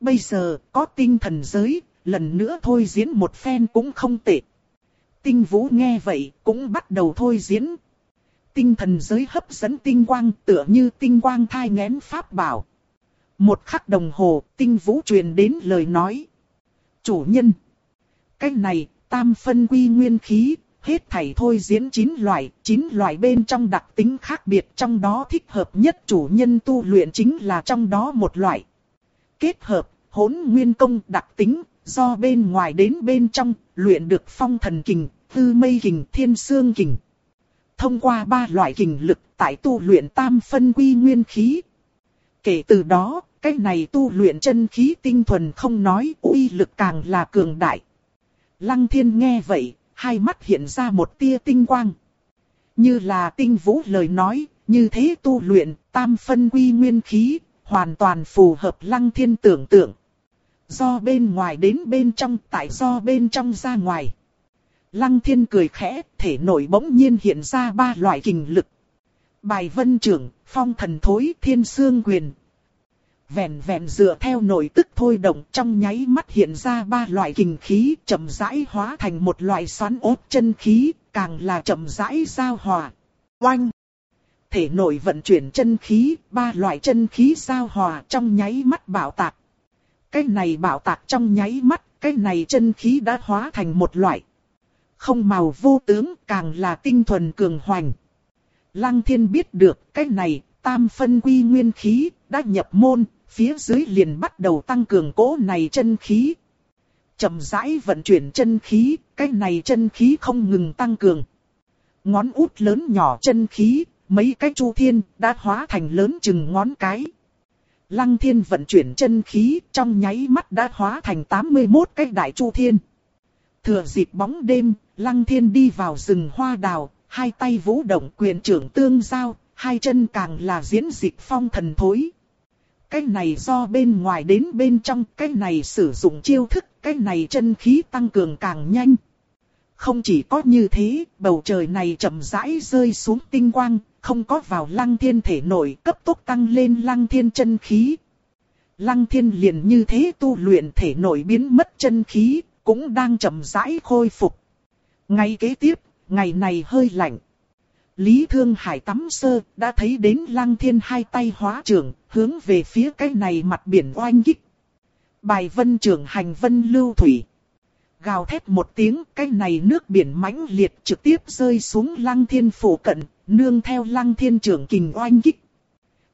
Bây giờ có tinh thần giới, lần nữa thôi diễn một phen cũng không tệ. Tinh vũ nghe vậy cũng bắt đầu thôi diễn. Tinh thần giới hấp dẫn tinh quang tựa như tinh quang thai ngén pháp bảo. Một khắc đồng hồ tinh vũ truyền đến lời nói. Chủ nhân. Cách này, tam phân quy nguyên khí, hết thảy thôi diễn 9 loại, 9 loại bên trong đặc tính khác biệt trong đó thích hợp nhất chủ nhân tu luyện chính là trong đó một loại. Kết hợp, hỗn nguyên công đặc tính, do bên ngoài đến bên trong, luyện được phong thần kình, tư mây kình, thiên xương kình. Thông qua ba loại kình lực tại tu luyện tam phân quy nguyên khí. Kể từ đó, cách này tu luyện chân khí tinh thuần không nói uy lực càng là cường đại. Lăng thiên nghe vậy, hai mắt hiện ra một tia tinh quang. Như là tinh vũ lời nói, như thế tu luyện, tam phân quy nguyên khí, hoàn toàn phù hợp lăng thiên tưởng tượng do bên ngoài đến bên trong, tại do bên trong ra ngoài. Lăng thiên cười khẽ, thể nội bỗng nhiên hiện ra ba loại kình lực. Bài vân trưởng, phong thần thối, thiên sương quyền. Vẹn vẹn dựa theo nội tức thôi động trong nháy mắt hiện ra ba loại kình khí chậm rãi hóa thành một loại xoắn ốt chân khí, càng là chậm rãi giao hòa. Oanh! Thể nội vận chuyển chân khí, ba loại chân khí giao hòa trong nháy mắt bảo tạc. Cái này bảo tạc trong nháy mắt, cái này chân khí đã hóa thành một loại. Không màu vô tướng, càng là tinh thuần cường hoành. Lăng thiên biết được cái này, tam phân quy nguyên khí, đã nhập môn, phía dưới liền bắt đầu tăng cường cỗ này chân khí. chậm rãi vận chuyển chân khí, cái này chân khí không ngừng tăng cường. Ngón út lớn nhỏ chân khí, mấy cái chu thiên đã hóa thành lớn chừng ngón cái. Lăng thiên vận chuyển chân khí trong nháy mắt đã hóa thành 81 cái đại chu thiên. Thừa dịp bóng đêm, lăng thiên đi vào rừng hoa đào, hai tay vũ động quyền trưởng tương giao, hai chân càng là diễn dịch phong thần thối. Cái này do bên ngoài đến bên trong, cái này sử dụng chiêu thức, cái này chân khí tăng cường càng nhanh. Không chỉ có như thế, bầu trời này chậm rãi rơi xuống tinh quang, không có vào lăng thiên thể nội cấp tốc tăng lên lăng thiên chân khí. Lăng thiên liền như thế tu luyện thể nội biến mất chân khí, cũng đang chậm rãi khôi phục. Ngay kế tiếp, ngày này hơi lạnh. Lý Thương Hải tắm sơ, đã thấy đến lăng thiên hai tay hóa trường hướng về phía cái này mặt biển oanh kích. Bài vân trường hành vân lưu thủy. Gào thét một tiếng, cái này nước biển mãnh liệt trực tiếp rơi xuống lăng thiên phủ cận, nương theo lăng thiên trưởng kình oanh kích.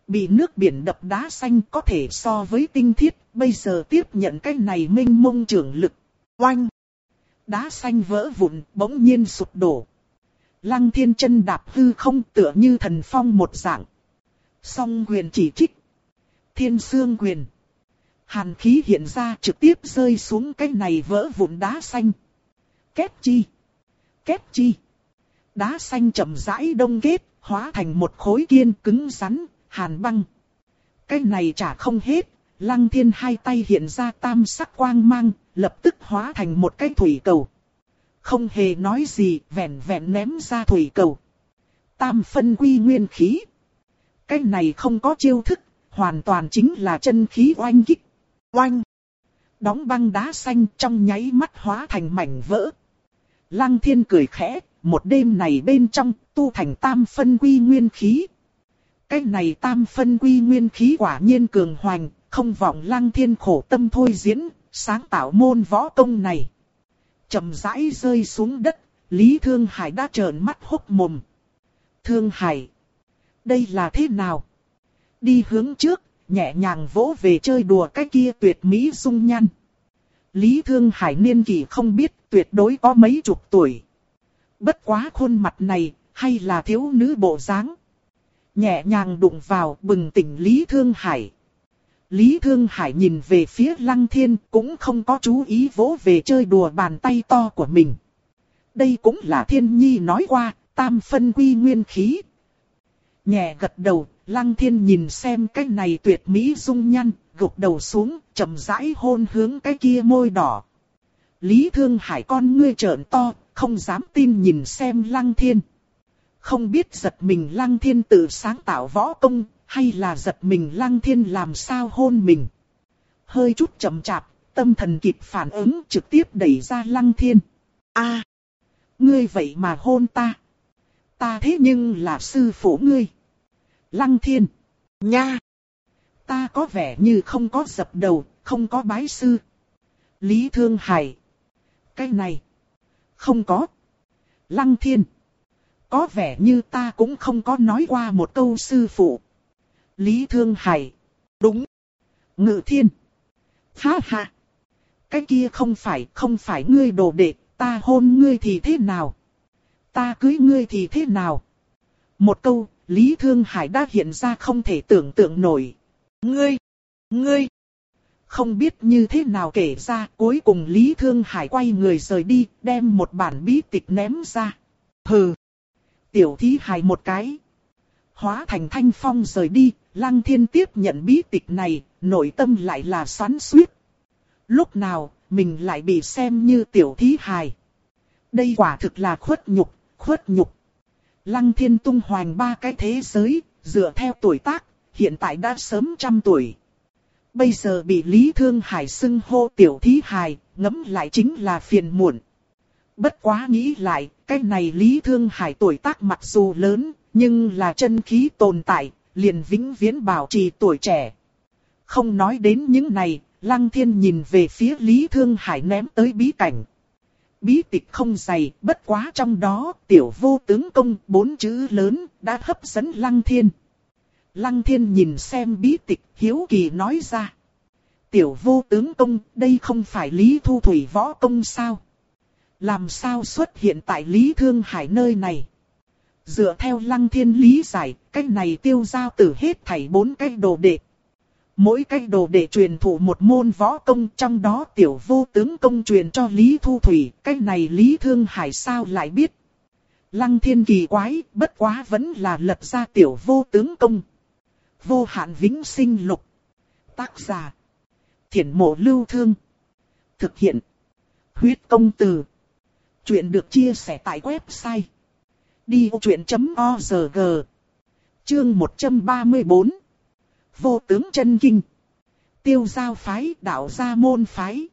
Bị nước biển đập đá xanh có thể so với tinh thiết, bây giờ tiếp nhận cái này minh mông trưởng lực. Oanh! Đá xanh vỡ vụn, bỗng nhiên sụp đổ. Lăng thiên chân đạp hư không tựa như thần phong một dạng. Song quyền chỉ trích. Thiên sương quyền. Hàn khí hiện ra trực tiếp rơi xuống cái này vỡ vụn đá xanh. Kép chi. Kép chi. Đá xanh chậm rãi đông kết, hóa thành một khối kiên cứng rắn, hàn băng. Cái này chả không hết, lăng thiên hai tay hiện ra tam sắc quang mang, lập tức hóa thành một cái thủy cầu. Không hề nói gì, vẹn vẹn ném ra thủy cầu. Tam phân quy nguyên khí. Cái này không có chiêu thức, hoàn toàn chính là chân khí oanh kích. Oanh! Đóng băng đá xanh trong nháy mắt hóa thành mảnh vỡ. Lăng thiên cười khẽ, một đêm này bên trong, tu thành tam phân quy nguyên khí. Cái này tam phân quy nguyên khí quả nhiên cường hoành, không vọng lăng thiên khổ tâm thôi diễn, sáng tạo môn võ công này. chậm rãi rơi xuống đất, Lý Thương Hải đã trợn mắt hốc mồm. Thương Hải, đây là thế nào? Đi hướng trước, nhẹ nhàng vỗ về chơi đùa cái kia tuyệt mỹ dung nhan. Lý Thương Hải niên kỷ không biết tuyệt đối có mấy chục tuổi. Bất quá khuôn mặt này, hay là thiếu nữ bộ dáng. Nhẹ nhàng đụng vào bừng tỉnh Lý Thương Hải. Lý Thương Hải nhìn về phía Lăng Thiên cũng không có chú ý vỗ về chơi đùa bàn tay to của mình. Đây cũng là Thiên Nhi nói qua, tam phân quy nguyên khí. Nhẹ gật đầu, Lăng Thiên nhìn xem cái này tuyệt mỹ dung nhăn, gục đầu xuống, chậm rãi hôn hướng cái kia môi đỏ. Lý Thương Hải con ngươi trợn to, không dám tin nhìn xem Lăng Thiên. Không biết giật mình Lăng Thiên tự sáng tạo võ công, hay là giật mình Lăng Thiên làm sao hôn mình. Hơi chút chậm chạp, tâm thần kịp phản ứng trực tiếp đẩy ra Lăng Thiên. a ngươi vậy mà hôn ta. Ta thế nhưng là sư phụ ngươi. Lăng Thiên, nha. Ta có vẻ như không có dập đầu, không có bái sư. Lý Thương Hải. Cái này. Không có. Lăng thiên. Có vẻ như ta cũng không có nói qua một câu sư phụ. Lý Thương Hải. Đúng. Ngự thiên. Ha ha. Cái kia không phải, không phải ngươi đồ đệ, ta hôn ngươi thì thế nào? Ta cưới ngươi thì thế nào? Một câu, Lý Thương Hải đã hiện ra không thể tưởng tượng nổi. Ngươi! Ngươi! Không biết như thế nào kể ra, cuối cùng Lý Thương Hải quay người rời đi, đem một bản bí tịch ném ra. Hừ! Tiểu thí hài một cái. Hóa thành thanh phong rời đi, Lăng Thiên tiếp nhận bí tịch này, nội tâm lại là xoắn xuýt. Lúc nào, mình lại bị xem như tiểu thí hài. Đây quả thực là khuất nhục, khuất nhục. Lăng thiên tung hoành ba cái thế giới, dựa theo tuổi tác, hiện tại đã sớm trăm tuổi. Bây giờ bị Lý Thương Hải xưng hô tiểu thí hài, ngẫm lại chính là phiền muộn. Bất quá nghĩ lại, cái này Lý Thương Hải tuổi tác mặc dù lớn, nhưng là chân khí tồn tại, liền vĩnh viễn bảo trì tuổi trẻ. Không nói đến những này, Lăng Thiên nhìn về phía Lý Thương Hải ném tới bí cảnh. Bí tịch không dày, bất quá trong đó, tiểu vô tướng công, bốn chữ lớn, đã hấp dẫn Lăng Thiên. Lăng Thiên nhìn xem bí tịch, hiếu kỳ nói ra. Tiểu vô tướng công, đây không phải Lý Thu Thủy võ công sao? Làm sao xuất hiện tại Lý Thương Hải nơi này? Dựa theo Lăng Thiên lý giải, cách này tiêu giao tử hết thảy bốn cái đồ đệ. Mỗi cái đồ đệ truyền thụ một môn võ công trong đó tiểu vô tướng công truyền cho Lý Thu Thủy, cách này Lý Thương Hải sao lại biết. Lăng thiên kỳ quái, bất quá vẫn là lập ra tiểu vô tướng công. Vô hạn vĩnh sinh lục. Tác giả. Thiển mộ lưu thương. Thực hiện. Huyết công từ. Chuyện được chia sẻ tại website. Đi vô chuyện.org Chương 134 Vô tướng chân kinh Tiêu giao phái, đạo gia môn phái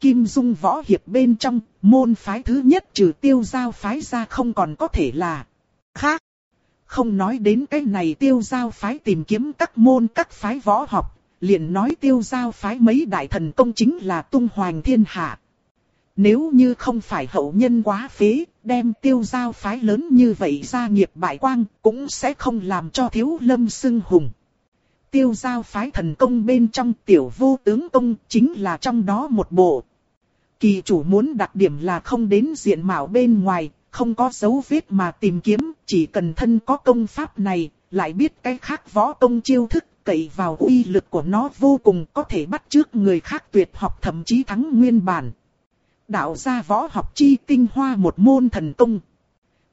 Kim dung võ hiệp bên trong, Môn phái thứ nhất trừ tiêu giao phái ra không còn có thể là Khác không nói đến cái này tiêu giao phái tìm kiếm các môn các phái võ học liền nói tiêu giao phái mấy đại thần công chính là tung hoành thiên hạ nếu như không phải hậu nhân quá phế, đem tiêu giao phái lớn như vậy ra nghiệp bại quang, cũng sẽ không làm cho thiếu lâm xưng hùng. Tiêu giao phái thần công bên trong tiểu vô tướng công chính là trong đó một bộ. Kỳ chủ muốn đặc điểm là không đến diện mạo bên ngoài, không có dấu vết mà tìm kiếm, chỉ cần thân có công pháp này, lại biết cái khác võ công chiêu thức, cậy vào uy lực của nó vô cùng có thể bắt trước người khác tuyệt học thậm chí thắng nguyên bản đạo ra võ học chi tinh hoa một môn thần công.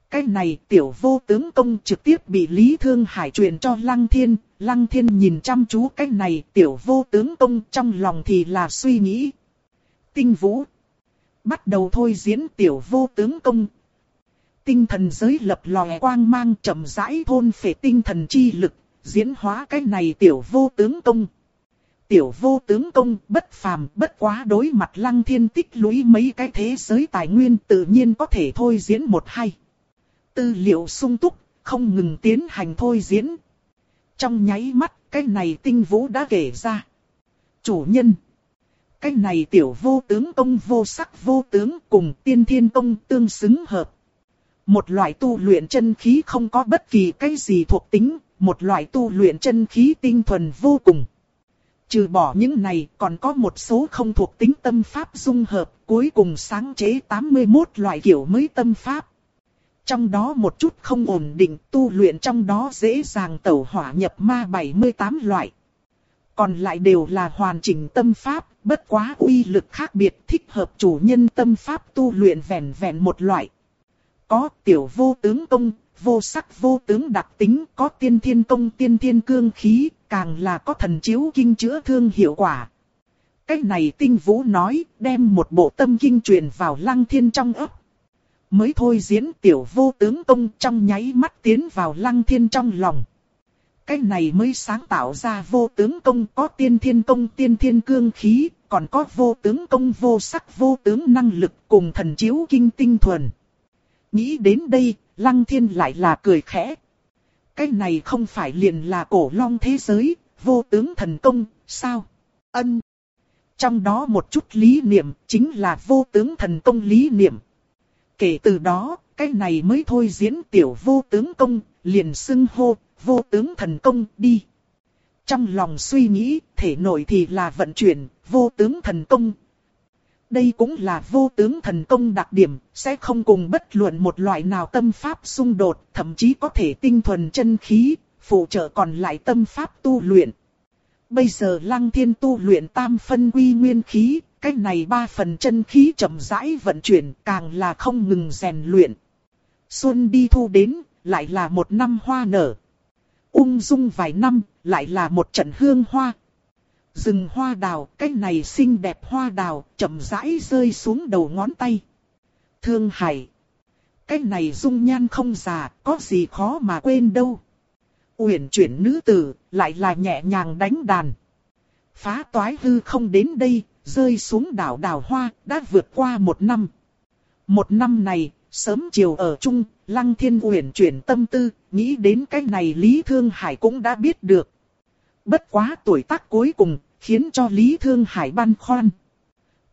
Cái này tiểu vô tướng công trực tiếp bị Lý Thương Hải truyền cho Lăng Thiên, Lăng Thiên nhìn chăm chú cái này tiểu vô tướng công trong lòng thì là suy nghĩ. Tinh vũ. Bắt đầu thôi diễn tiểu vô tướng công. Tinh thần giới lập lòe quang mang chậm rãi thôn phệ tinh thần chi lực, diễn hóa cái này tiểu vô tướng công. Tiểu vô tướng công bất phàm bất quá đối mặt lăng thiên tích lũy mấy cái thế giới tài nguyên tự nhiên có thể thôi diễn một hay. Tư liệu sung túc, không ngừng tiến hành thôi diễn. Trong nháy mắt, cái này tinh vũ đã kể ra. Chủ nhân. Cái này tiểu vô tướng công vô sắc vô tướng cùng tiên thiên công tương xứng hợp. Một loại tu luyện chân khí không có bất kỳ cái gì thuộc tính, một loại tu luyện chân khí tinh thuần vô cùng. Trừ bỏ những này còn có một số không thuộc tính tâm pháp dung hợp, cuối cùng sáng chế 81 loại kiểu mới tâm pháp. Trong đó một chút không ổn định tu luyện trong đó dễ dàng tẩu hỏa nhập ma 78 loại. Còn lại đều là hoàn chỉnh tâm pháp, bất quá uy lực khác biệt thích hợp chủ nhân tâm pháp tu luyện vẹn vẹn một loại. Có tiểu vô tướng công, vô sắc vô tướng đặc tính, có tiên thiên công tiên thiên cương khí, càng là có thần chiếu kinh chữa thương hiệu quả. Cách này tinh vũ nói, đem một bộ tâm kinh truyền vào lăng thiên trong ấp. Mới thôi diễn tiểu vô tướng công trong nháy mắt tiến vào lăng thiên trong lòng. Cách này mới sáng tạo ra vô tướng công có tiên thiên công tiên thiên cương khí, còn có vô tướng công vô sắc vô tướng năng lực cùng thần chiếu kinh tinh thuần. Nghĩ đến đây, lăng thiên lại là cười khẽ, cái này không phải liền là cổ long thế giới, vô tướng thần công, sao? Ân. Trong đó một chút lý niệm, chính là vô tướng thần công lý niệm. Kể từ đó, cái này mới thôi diễn tiểu vô tướng công, liền xưng hô, vô tướng thần công đi. Trong lòng suy nghĩ, thể nội thì là vận chuyển, vô tướng thần công, đây cũng là vô tướng thần công đặc điểm, sẽ không cùng bất luận một loại nào tâm pháp xung đột, thậm chí có thể tinh thuần chân khí, phụ trợ còn lại tâm pháp tu luyện. Bây giờ lăng thiên tu luyện tam phân quy nguyên khí, cách này ba phần chân khí chậm rãi vận chuyển càng là không ngừng rèn luyện. Xuân đi thu đến, lại là một năm hoa nở. Ung dung vài năm, lại là một trận hương hoa. Rừng hoa đào, cái này xinh đẹp hoa đào, chậm rãi rơi xuống đầu ngón tay. Thương Hải. Cái này dung nhan không già, có gì khó mà quên đâu. Uyển chuyển nữ tử, lại là nhẹ nhàng đánh đàn. Phá toái hư không đến đây, rơi xuống đảo đào hoa, đã vượt qua một năm. Một năm này, sớm chiều ở chung, Lăng Thiên Uyển chuyển tâm tư, nghĩ đến cái này Lý Thương Hải cũng đã biết được. Bất quá tuổi tác cuối cùng, khiến cho Lý Thương Hải băn khoăn.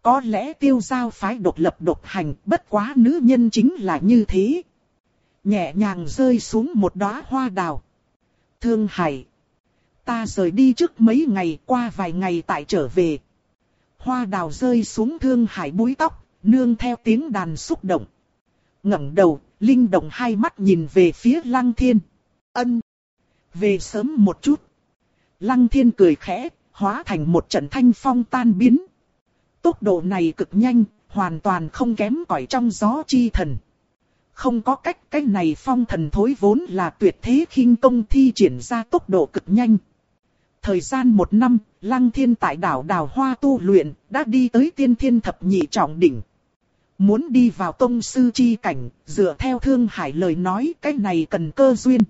Có lẽ tiêu giao phái độc lập độc hành, bất quá nữ nhân chính là như thế. Nhẹ nhàng rơi xuống một đóa hoa đào. Thương Hải. Ta rời đi trước mấy ngày qua vài ngày tại trở về. Hoa đào rơi xuống Thương Hải búi tóc, nương theo tiếng đàn xúc động. ngẩng đầu, Linh động hai mắt nhìn về phía Lăng Thiên. Ân. Về sớm một chút. Lăng Thiên cười khẽ, hóa thành một trận thanh phong tan biến. Tốc độ này cực nhanh, hoàn toàn không kém cỏi trong gió chi thần. Không có cách cái này phong thần thối vốn là tuyệt thế khinh công thi triển ra tốc độ cực nhanh. Thời gian một năm, Lăng Thiên tại đảo Đào Hoa tu luyện, đã đi tới tiên thiên thập nhị trọng đỉnh. Muốn đi vào tông sư chi cảnh, dựa theo Thương Hải lời nói cái này cần cơ duyên.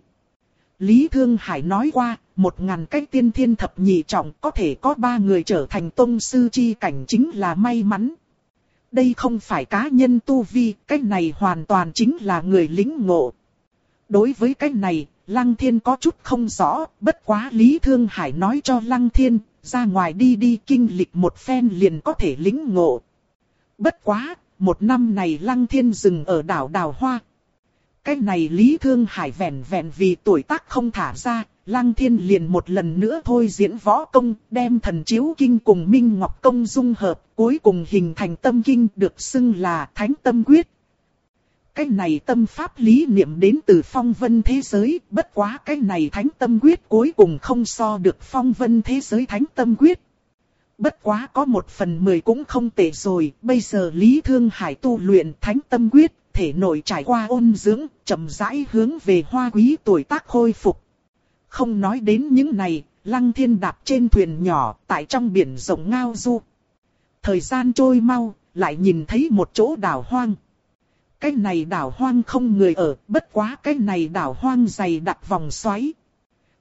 Lý Thương Hải nói qua, một ngàn cái tiên thiên thập nhị trọng có thể có ba người trở thành tông sư chi cảnh chính là may mắn. Đây không phải cá nhân tu vi, cái này hoàn toàn chính là người lính ngộ. Đối với cái này, Lăng Thiên có chút không rõ, bất quá Lý Thương Hải nói cho Lăng Thiên, ra ngoài đi đi kinh lịch một phen liền có thể lính ngộ. Bất quá, một năm này Lăng Thiên dừng ở đảo Đào Hoa. Cái này Lý Thương Hải vẹn vẹn vì tuổi tác không thả ra, Lăng Thiên liền một lần nữa thôi diễn võ công, đem thần chiếu kinh cùng Minh Ngọc Công dung hợp, cuối cùng hình thành tâm kinh được xưng là Thánh Tâm Quyết. Cái này tâm pháp lý niệm đến từ phong vân thế giới, bất quá cái này Thánh Tâm Quyết cuối cùng không so được phong vân thế giới Thánh Tâm Quyết. Bất quá có một phần mười cũng không tệ rồi, bây giờ Lý Thương Hải tu luyện Thánh Tâm Quyết, thể nội trải qua ôn dưỡng, chậm rãi hướng về hoa quý tuổi tác khôi phục. Không nói đến những này, Lăng Thiên đạp trên thuyền nhỏ, tại trong biển rộng ngao du. Thời gian trôi mau, lại nhìn thấy một chỗ đảo hoang. Cái này đảo hoang không người ở, bất quá cái này đảo hoang dày đặc vòng xoáy.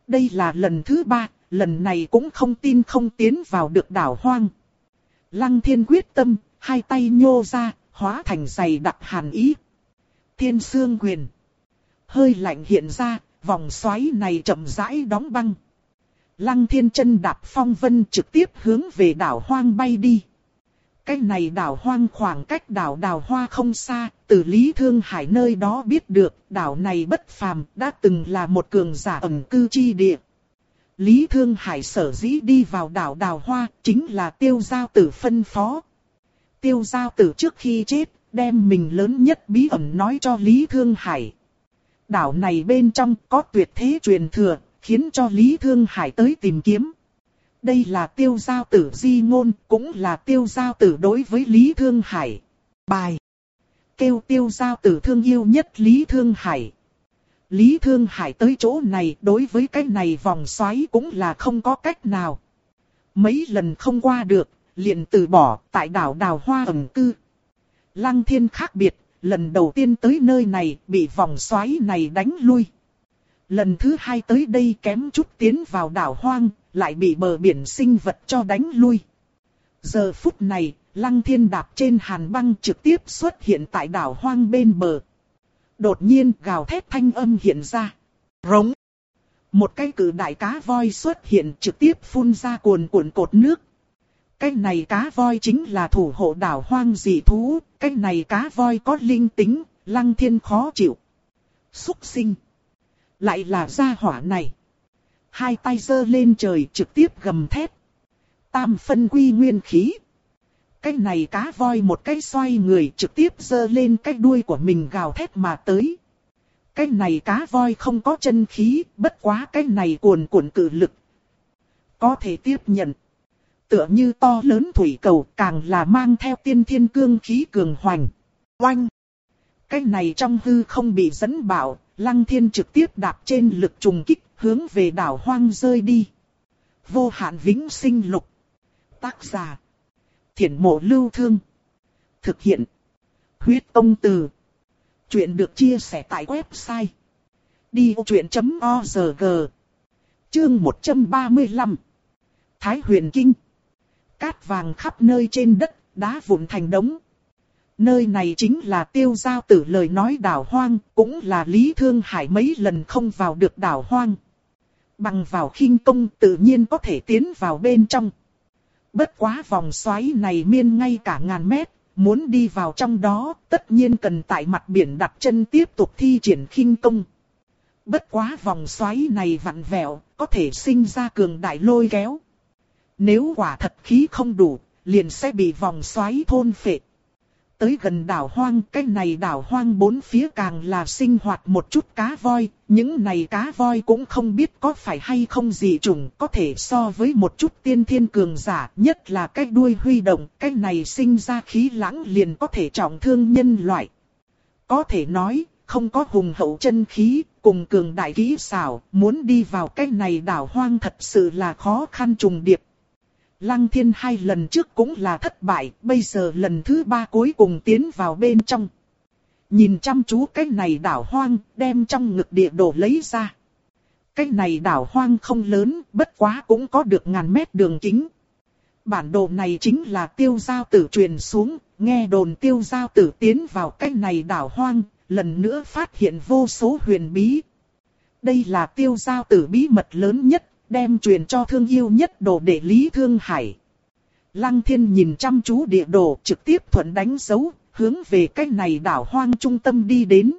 Đây là lần thứ ba, lần này cũng không tin không tiến vào được đảo hoang. Lăng thiên quyết tâm, hai tay nhô ra, hóa thành dày đặc hàn ý. Thiên xương quyền. Hơi lạnh hiện ra, vòng xoáy này chậm rãi đóng băng. Lăng thiên chân đạp phong vân trực tiếp hướng về đảo hoang bay đi. Cái này đảo hoang khoảng cách đảo đào hoa không xa, từ Lý Thương Hải nơi đó biết được đảo này bất phàm đã từng là một cường giả ẩn cư chi địa. Lý Thương Hải sở dĩ đi vào đảo đào hoa chính là tiêu giao tử phân phó. Tiêu giao tử trước khi chết, đem mình lớn nhất bí ẩn nói cho Lý Thương Hải. Đảo này bên trong có tuyệt thế truyền thừa, khiến cho Lý Thương Hải tới tìm kiếm. Đây là tiêu giao tử di ngôn, cũng là tiêu giao tử đối với Lý Thương Hải. Bài. Kêu tiêu giao tử thương yêu nhất Lý Thương Hải. Lý Thương Hải tới chỗ này đối với cái này vòng xoáy cũng là không có cách nào. Mấy lần không qua được, liền từ bỏ tại đảo đào hoa ẩn cư. Lăng thiên khác biệt, lần đầu tiên tới nơi này bị vòng xoáy này đánh lui. Lần thứ hai tới đây kém chút tiến vào đảo hoang, lại bị bờ biển sinh vật cho đánh lui. Giờ phút này, lăng thiên đạp trên hàn băng trực tiếp xuất hiện tại đảo hoang bên bờ. Đột nhiên gào thét thanh âm hiện ra. Rống. Một cái cử đại cá voi xuất hiện trực tiếp phun ra cuồn cuộn cột nước. Cái này cá voi chính là thủ hộ đảo hoang dị thú. Cái này cá voi có linh tính, lăng thiên khó chịu. Xúc sinh. Lại là gia hỏa này. Hai tay giơ lên trời trực tiếp gầm thét. Tam phân quy nguyên khí. Cái này cá voi một cái xoay người trực tiếp giơ lên cái đuôi của mình gào thét mà tới. Cái này cá voi không có chân khí, bất quá cái này cuồn cuộn cử lực. Có thể tiếp nhận. Tựa như to lớn thủy cầu càng là mang theo tiên thiên cương khí cường hoành. Oanh! Cái này trong hư không bị dẫn bảo, lăng thiên trực tiếp đạp trên lực trùng kích hướng về đảo hoang rơi đi. Vô hạn vĩnh sinh lục. Tác giả. Thiển mộ lưu thương. Thực hiện. Huyết ông từ. Chuyện được chia sẻ tại website. Đi truyện .org Chương 135 Thái huyền kinh Cát vàng khắp nơi trên đất, đá vụn thành đống. Nơi này chính là tiêu giao tử lời nói đảo hoang, cũng là Lý Thương Hải mấy lần không vào được đảo hoang. Bằng vào khinh công tự nhiên có thể tiến vào bên trong. Bất quá vòng xoáy này miên ngay cả ngàn mét, muốn đi vào trong đó tất nhiên cần tại mặt biển đặt chân tiếp tục thi triển khinh công. Bất quá vòng xoáy này vặn vẹo, có thể sinh ra cường đại lôi kéo. Nếu quả thật khí không đủ, liền sẽ bị vòng xoáy thôn phệ. Tới gần đảo hoang, cái này đảo hoang bốn phía càng là sinh hoạt một chút cá voi, những này cá voi cũng không biết có phải hay không gì trùng, có thể so với một chút tiên thiên cường giả, nhất là cái đuôi huy động, cái này sinh ra khí lãng liền có thể trọng thương nhân loại. Có thể nói, không có hùng hậu chân khí, cùng cường đại kỹ xảo, muốn đi vào cái này đảo hoang thật sự là khó khăn trùng điệp. Lăng thiên hai lần trước cũng là thất bại, bây giờ lần thứ ba cuối cùng tiến vào bên trong. Nhìn chăm chú cái này đảo hoang, đem trong ngực địa đồ lấy ra. Cái này đảo hoang không lớn, bất quá cũng có được ngàn mét đường kính. Bản đồ này chính là tiêu giao tử truyền xuống, nghe đồn tiêu giao tử tiến vào cái này đảo hoang, lần nữa phát hiện vô số huyền bí. Đây là tiêu giao tử bí mật lớn nhất, đem truyền cho thương yêu nhất đồ để Lý Thương Hải. Lăng thiên nhìn chăm chú địa đồ trực tiếp thuận đánh dấu, hướng về cách này đảo hoang trung tâm đi đến.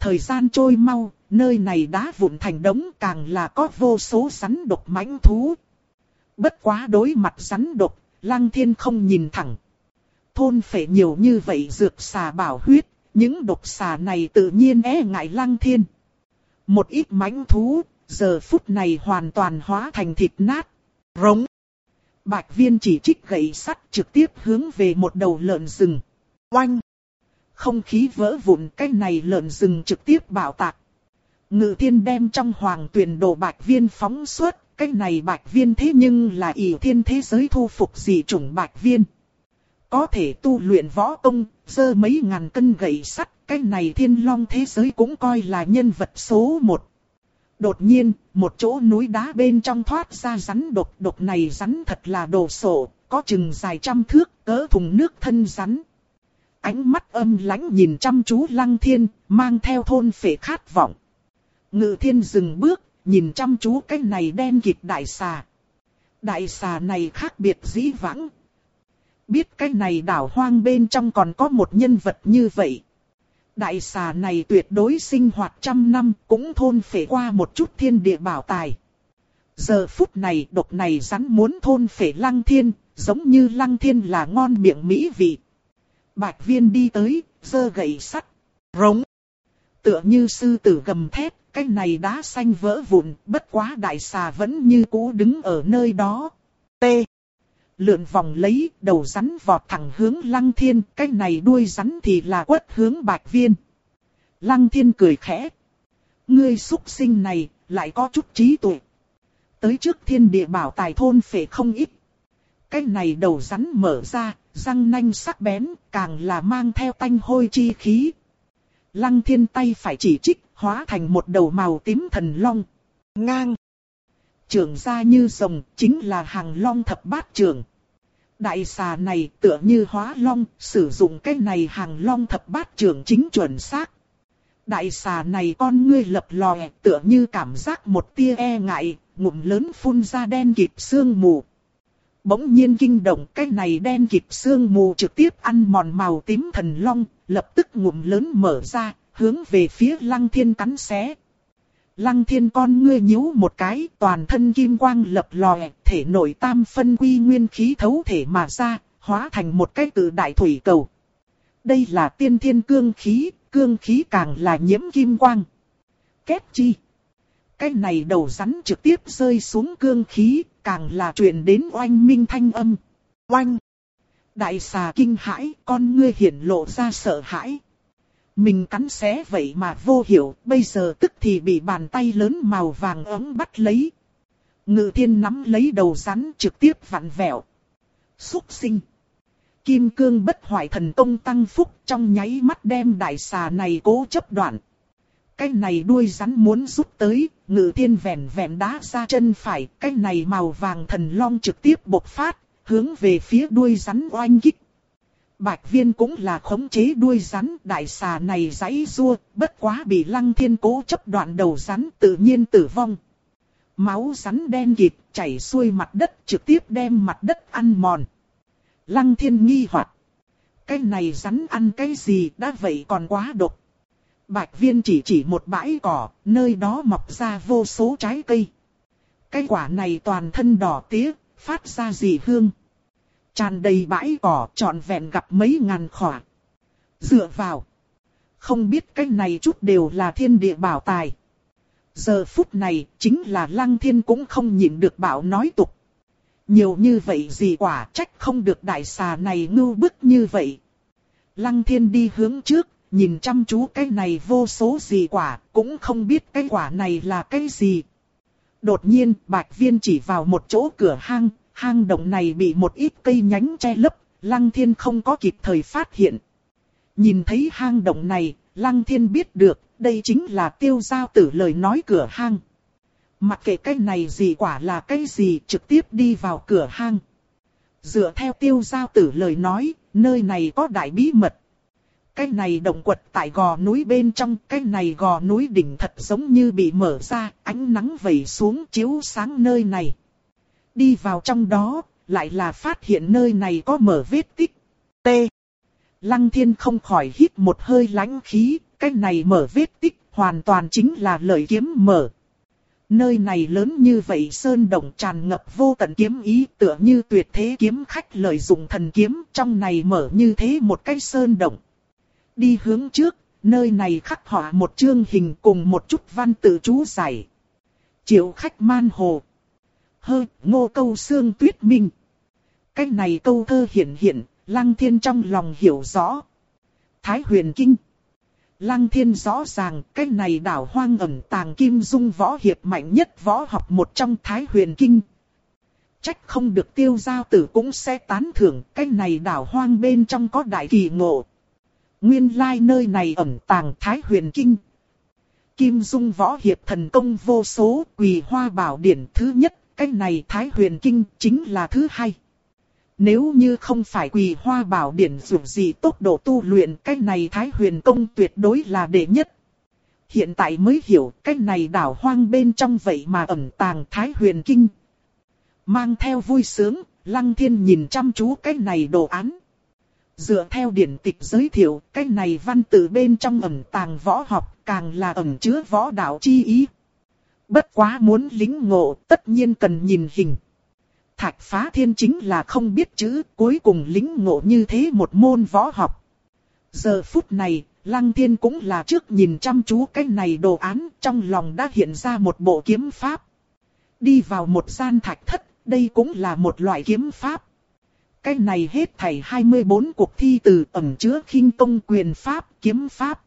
Thời gian trôi mau, nơi này đá vụn thành đống càng là có vô số rắn độc mãnh thú. Bất quá đối mặt rắn độc, lăng thiên không nhìn thẳng. Thôn phệ nhiều như vậy dược xà bảo huyết, những độc xà này tự nhiên e ngại lăng thiên. Một ít mãnh thú, giờ phút này hoàn toàn hóa thành thịt nát. Rống. Bạch viên chỉ trích gậy sắt trực tiếp hướng về một đầu lợn rừng. Oanh. Không khí vỡ vụn cái này lợn rừng trực tiếp bạo tạc. Ngự thiên đem trong hoàng tuyển đồ bạch viên phóng suốt. Cái này bạch viên thế nhưng là ỷ thiên thế giới thu phục dị chủng bạch viên. Có thể tu luyện võ công, dơ mấy ngàn cân gậy sắt, cái này thiên long thế giới cũng coi là nhân vật số một. Đột nhiên, một chỗ núi đá bên trong thoát ra rắn độc. Độc này rắn thật là đồ sổ, có chừng dài trăm thước, cỡ thùng nước thân rắn. Ánh mắt âm lãnh nhìn chăm chú lăng thiên, mang theo thôn phệ khát vọng. Ngự thiên dừng bước, nhìn chăm chú cái này đen kịt đại xà. Đại xà này khác biệt dĩ vãng. Biết cái này đảo hoang bên trong còn có một nhân vật như vậy. Đại xà này tuyệt đối sinh hoạt trăm năm cũng thôn phệ qua một chút thiên địa bảo tài. Giờ phút này độc này rắn muốn thôn phệ lăng thiên, giống như lăng thiên là ngon miệng mỹ vị. Bạch viên đi tới, giơ gậy sắt, rống. Tựa như sư tử gầm thét, cái này đá xanh vỡ vụn, bất quá đại xà vẫn như cũ đứng ở nơi đó. T. Lượn vòng lấy, đầu rắn vọt thẳng hướng lăng thiên, cái này đuôi rắn thì là quất hướng bạch viên. Lăng thiên cười khẽ. Ngươi xuất sinh này, lại có chút trí tuệ. Tới trước thiên địa bảo tài thôn phệ không ít. Cái này đầu rắn mở ra, răng nanh sắc bén, càng là mang theo tanh hôi chi khí. Lăng thiên tay phải chỉ trích, hóa thành một đầu màu tím thần long. Ngang trưởng ra như rồng, chính là hàng long thập bát trưởng. Đại xà này tựa như hóa long, sử dụng cái này hàng long thập bát trưởng chính chuẩn xác. Đại xà này con ngươi lập lòe tựa như cảm giác một tia e ngại, ngụm lớn phun ra đen kịp xương mù. Bỗng nhiên kinh động cái này đen kịp xương mù trực tiếp ăn mòn màu tím thần long, lập tức ngụm lớn mở ra, hướng về phía lăng thiên cắn xé. Lăng thiên con ngươi nhíu một cái, toàn thân kim quang lập lòe, thể nội tam phân quy nguyên khí thấu thể mà ra, hóa thành một cái tự đại thủy cầu. Đây là tiên thiên cương khí, cương khí càng là nhiễm kim quang. Kết chi? Cái này đầu rắn trực tiếp rơi xuống cương khí, càng là truyền đến oanh minh thanh âm. Oanh! Đại xà kinh hãi, con ngươi hiển lộ ra sợ hãi. Mình cắn xé vậy mà vô hiệu, bây giờ tức thì bị bàn tay lớn màu vàng ấm bắt lấy. Ngự thiên nắm lấy đầu rắn trực tiếp vặn vẹo. Xúc sinh. Kim cương bất hoại thần công tăng phúc trong nháy mắt đem đại xà này cố chấp đoạn. Cái này đuôi rắn muốn rút tới, ngự thiên vẹn vẹn đá ra chân phải, cái này màu vàng thần long trực tiếp bộc phát, hướng về phía đuôi rắn oanh kích. Bạch viên cũng là khống chế đuôi rắn, đại xà này giãy rua, bất quá bị lăng thiên cố chấp đoạn đầu rắn tự nhiên tử vong. Máu rắn đen kịt chảy xuôi mặt đất trực tiếp đem mặt đất ăn mòn. Lăng thiên nghi hoặc Cái này rắn ăn cái gì đã vậy còn quá độc. Bạch viên chỉ chỉ một bãi cỏ, nơi đó mọc ra vô số trái cây. Cái quả này toàn thân đỏ tía, phát ra dị hương. Tràn đầy bãi cỏ trọn vẹn gặp mấy ngàn khỏa. Dựa vào. Không biết cái này chút đều là thiên địa bảo tài. Giờ phút này, chính là lăng thiên cũng không nhịn được bảo nói tục. Nhiều như vậy gì quả trách không được đại xà này ngưu bức như vậy. Lăng thiên đi hướng trước, nhìn chăm chú cái này vô số gì quả, cũng không biết cái quả này là cái gì. Đột nhiên, bạch viên chỉ vào một chỗ cửa hang, hang động này bị một ít cây nhánh che lấp, lăng thiên không có kịp thời phát hiện. Nhìn thấy hang động này, lăng thiên biết được, đây chính là tiêu giao tử lời nói cửa hang. Mặc kệ cái này gì quả là cái gì trực tiếp đi vào cửa hang. Dựa theo tiêu giao tử lời nói, nơi này có đại bí mật. Cái này động quật tại gò núi bên trong, cái này gò núi đỉnh thật giống như bị mở ra, ánh nắng vẩy xuống chiếu sáng nơi này. Đi vào trong đó, lại là phát hiện nơi này có mở vết tích. T. Lăng thiên không khỏi hít một hơi lãnh khí, cái này mở vết tích, hoàn toàn chính là lời kiếm mở. Nơi này lớn như vậy sơn động tràn ngập vô tận kiếm ý tựa như tuyệt thế kiếm khách lợi dụng thần kiếm trong này mở như thế một cái sơn động. Đi hướng trước, nơi này khắc họa một chương hình cùng một chút văn tự chú giải. Triệu khách man hồ. Hơ, ngô câu xương tuyết minh. cách này câu thơ hiện hiện, lăng thiên trong lòng hiểu rõ. Thái huyền kinh. Lăng thiên rõ ràng cái này đảo hoang ẩn tàng kim dung võ hiệp mạnh nhất võ học một trong thái huyền kinh. Trách không được tiêu giao tử cũng sẽ tán thưởng cái này đảo hoang bên trong có đại kỳ ngộ. Nguyên lai nơi này ẩn tàng thái huyền kinh. Kim dung võ hiệp thần công vô số quỳ hoa bảo điển thứ nhất, cái này thái huyền kinh chính là thứ hai. Nếu như không phải quỳ hoa bảo điển dù gì tốc độ tu luyện cái này thái huyền công tuyệt đối là đệ nhất. Hiện tại mới hiểu cái này đảo hoang bên trong vậy mà ẩn tàng thái huyền kinh. Mang theo vui sướng, lăng thiên nhìn chăm chú cái này đồ án. Dựa theo điển tịch giới thiệu, cái này văn tự bên trong ẩn tàng võ học càng là ẩn chứa võ đạo chi ý. Bất quá muốn lính ngộ tất nhiên cần nhìn hình. Thạch phá thiên chính là không biết chữ, cuối cùng lính ngộ như thế một môn võ học. Giờ phút này, Lăng Thiên cũng là trước nhìn chăm chú cái này đồ án, trong lòng đã hiện ra một bộ kiếm pháp. Đi vào một gian thạch thất, đây cũng là một loại kiếm pháp. Cái này hết thảy 24 cuộc thi từ ẩn chứa khinh công quyền pháp, kiếm pháp.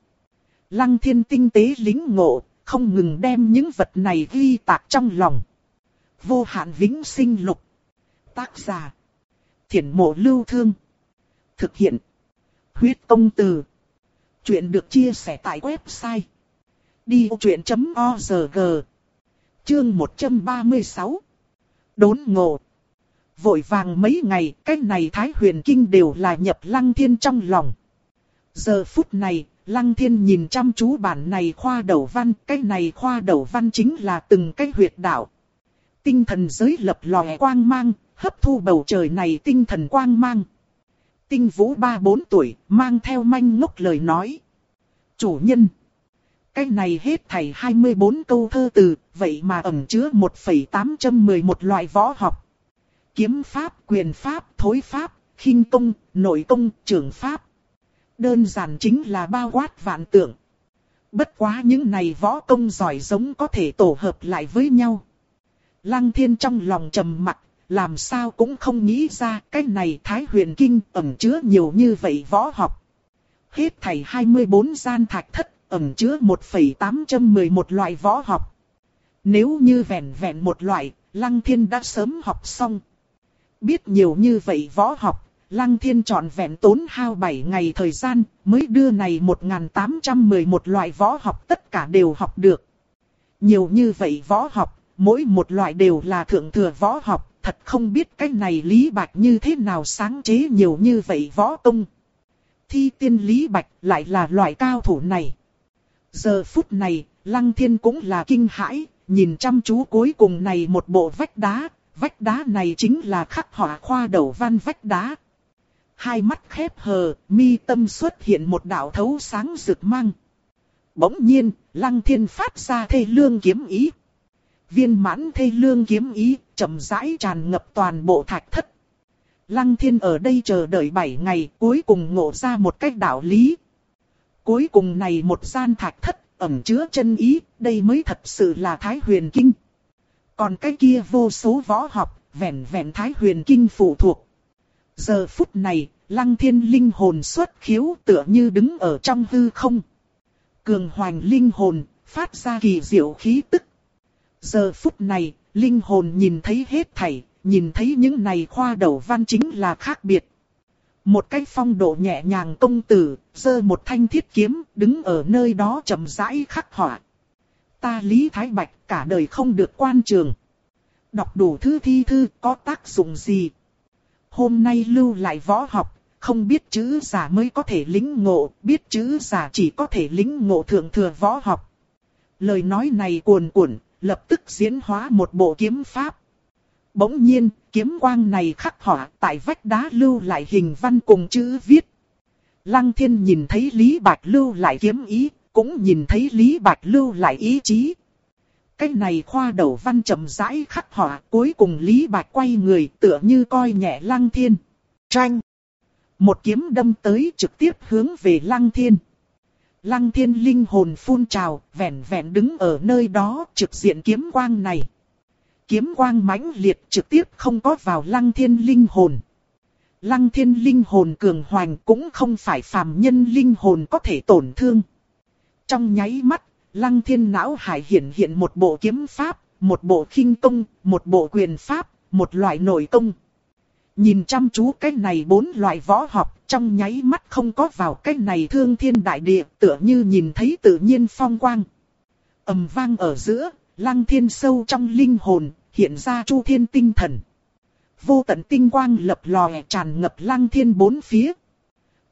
Lăng Thiên tinh tế lính ngộ, không ngừng đem những vật này ghi tạc trong lòng. Vô hạn vĩnh sinh lục. Tác giả. Thiển mộ lưu thương. Thực hiện. Huyết công từ. Chuyện được chia sẻ tại website. Đi truyện.org Chương 136 Đốn ngộ Vội vàng mấy ngày, cái này Thái huyền kinh đều là nhập lăng thiên trong lòng. Giờ phút này, lăng thiên nhìn chăm chú bản này khoa đầu văn, cái này khoa đầu văn chính là từng cái huyệt đạo. Tinh thần giới lập lòe quang mang, hấp thu bầu trời này tinh thần quang mang. Tinh vũ ba bốn tuổi, mang theo manh ngốc lời nói. Chủ nhân. Cái này hết thảy 24 câu thơ từ, vậy mà ẩn chứa 1,811 loại võ học. Kiếm pháp, quyền pháp, thối pháp, khinh công, nội công, trường pháp. Đơn giản chính là bao quát vạn tượng. Bất quá những này võ công giỏi giống có thể tổ hợp lại với nhau. Lăng thiên trong lòng trầm mặc, làm sao cũng không nghĩ ra cái này Thái huyền kinh ẩn chứa nhiều như vậy võ học. Hết thầy 24 gian thạch thất ẩn chứa 1,811 loại võ học. Nếu như vẹn vẹn một loại, Lăng Thiên đã sớm học xong. Biết nhiều như vậy võ học, Lăng Thiên chọn vẹn tốn hao 7 ngày thời gian, mới đưa này 1811 loại võ học tất cả đều học được. Nhiều như vậy võ học, mỗi một loại đều là thượng thừa võ học, thật không biết cái này Lý Bạch như thế nào sáng chế nhiều như vậy võ công. Thi tiên Lý Bạch lại là loại cao thủ này. Giờ phút này, Lăng Thiên cũng là kinh hãi, nhìn chăm chú cuối cùng này một bộ vách đá, vách đá này chính là khắc họa khoa đầu văn vách đá. Hai mắt khép hờ, mi tâm xuất hiện một đạo thấu sáng rực mang. Bỗng nhiên, Lăng Thiên phát ra thê lương kiếm ý. Viên mãn thê lương kiếm ý, chậm rãi tràn ngập toàn bộ thạch thất. Lăng Thiên ở đây chờ đợi 7 ngày, cuối cùng ngộ ra một cách đạo lý. Cuối cùng này một gian thạch thất, ẩn chứa chân ý, đây mới thật sự là Thái Huyền Kinh. Còn cái kia vô số võ học, vẹn vẹn Thái Huyền Kinh phụ thuộc. Giờ phút này, Lăng Thiên linh hồn xuất khiếu tựa như đứng ở trong hư không. Cường hoành linh hồn, phát ra kỳ diệu khí tức. Giờ phút này, linh hồn nhìn thấy hết thảy, nhìn thấy những này khoa đầu văn chính là khác biệt. Một cái phong độ nhẹ nhàng công tử, giơ một thanh thiết kiếm, đứng ở nơi đó chậm rãi khắc họa. Ta Lý Thái Bạch cả đời không được quan trường. Đọc đủ thư thi thư có tác dụng gì? Hôm nay lưu lại võ học, không biết chữ giả mới có thể lính ngộ, biết chữ giả chỉ có thể lính ngộ thượng thừa võ học. Lời nói này cuồn cuộn, lập tức diễn hóa một bộ kiếm pháp. Bỗng nhiên, kiếm quang này khắc họa tại vách đá lưu lại hình văn cùng chữ viết. Lăng thiên nhìn thấy Lý Bạch lưu lại kiếm ý, cũng nhìn thấy Lý Bạch lưu lại ý chí. Cái này khoa đầu văn chậm rãi khắc họa, cuối cùng Lý Bạch quay người tựa như coi nhẹ Lăng Thiên. Tranh! Một kiếm đâm tới trực tiếp hướng về Lăng Thiên. Lăng Thiên linh hồn phun trào, vẹn vẹn đứng ở nơi đó trực diện kiếm quang này. Kiếm quang mãnh liệt trực tiếp không có vào Lăng Thiên linh hồn. Lăng Thiên linh hồn cường hoành cũng không phải phàm nhân linh hồn có thể tổn thương. Trong nháy mắt, Lăng Thiên não hải hiện hiện một bộ kiếm pháp, một bộ khinh công, một bộ quyền pháp, một loại nội công. Nhìn chăm chú cái này bốn loại võ học, trong nháy mắt không có vào cái này thương thiên đại địa, tựa như nhìn thấy tự nhiên phong quang. ầm vang ở giữa, lăng thiên sâu trong linh hồn, hiện ra chu thiên tinh thần. Vô tận tinh quang lập lòe tràn ngập lăng thiên bốn phía.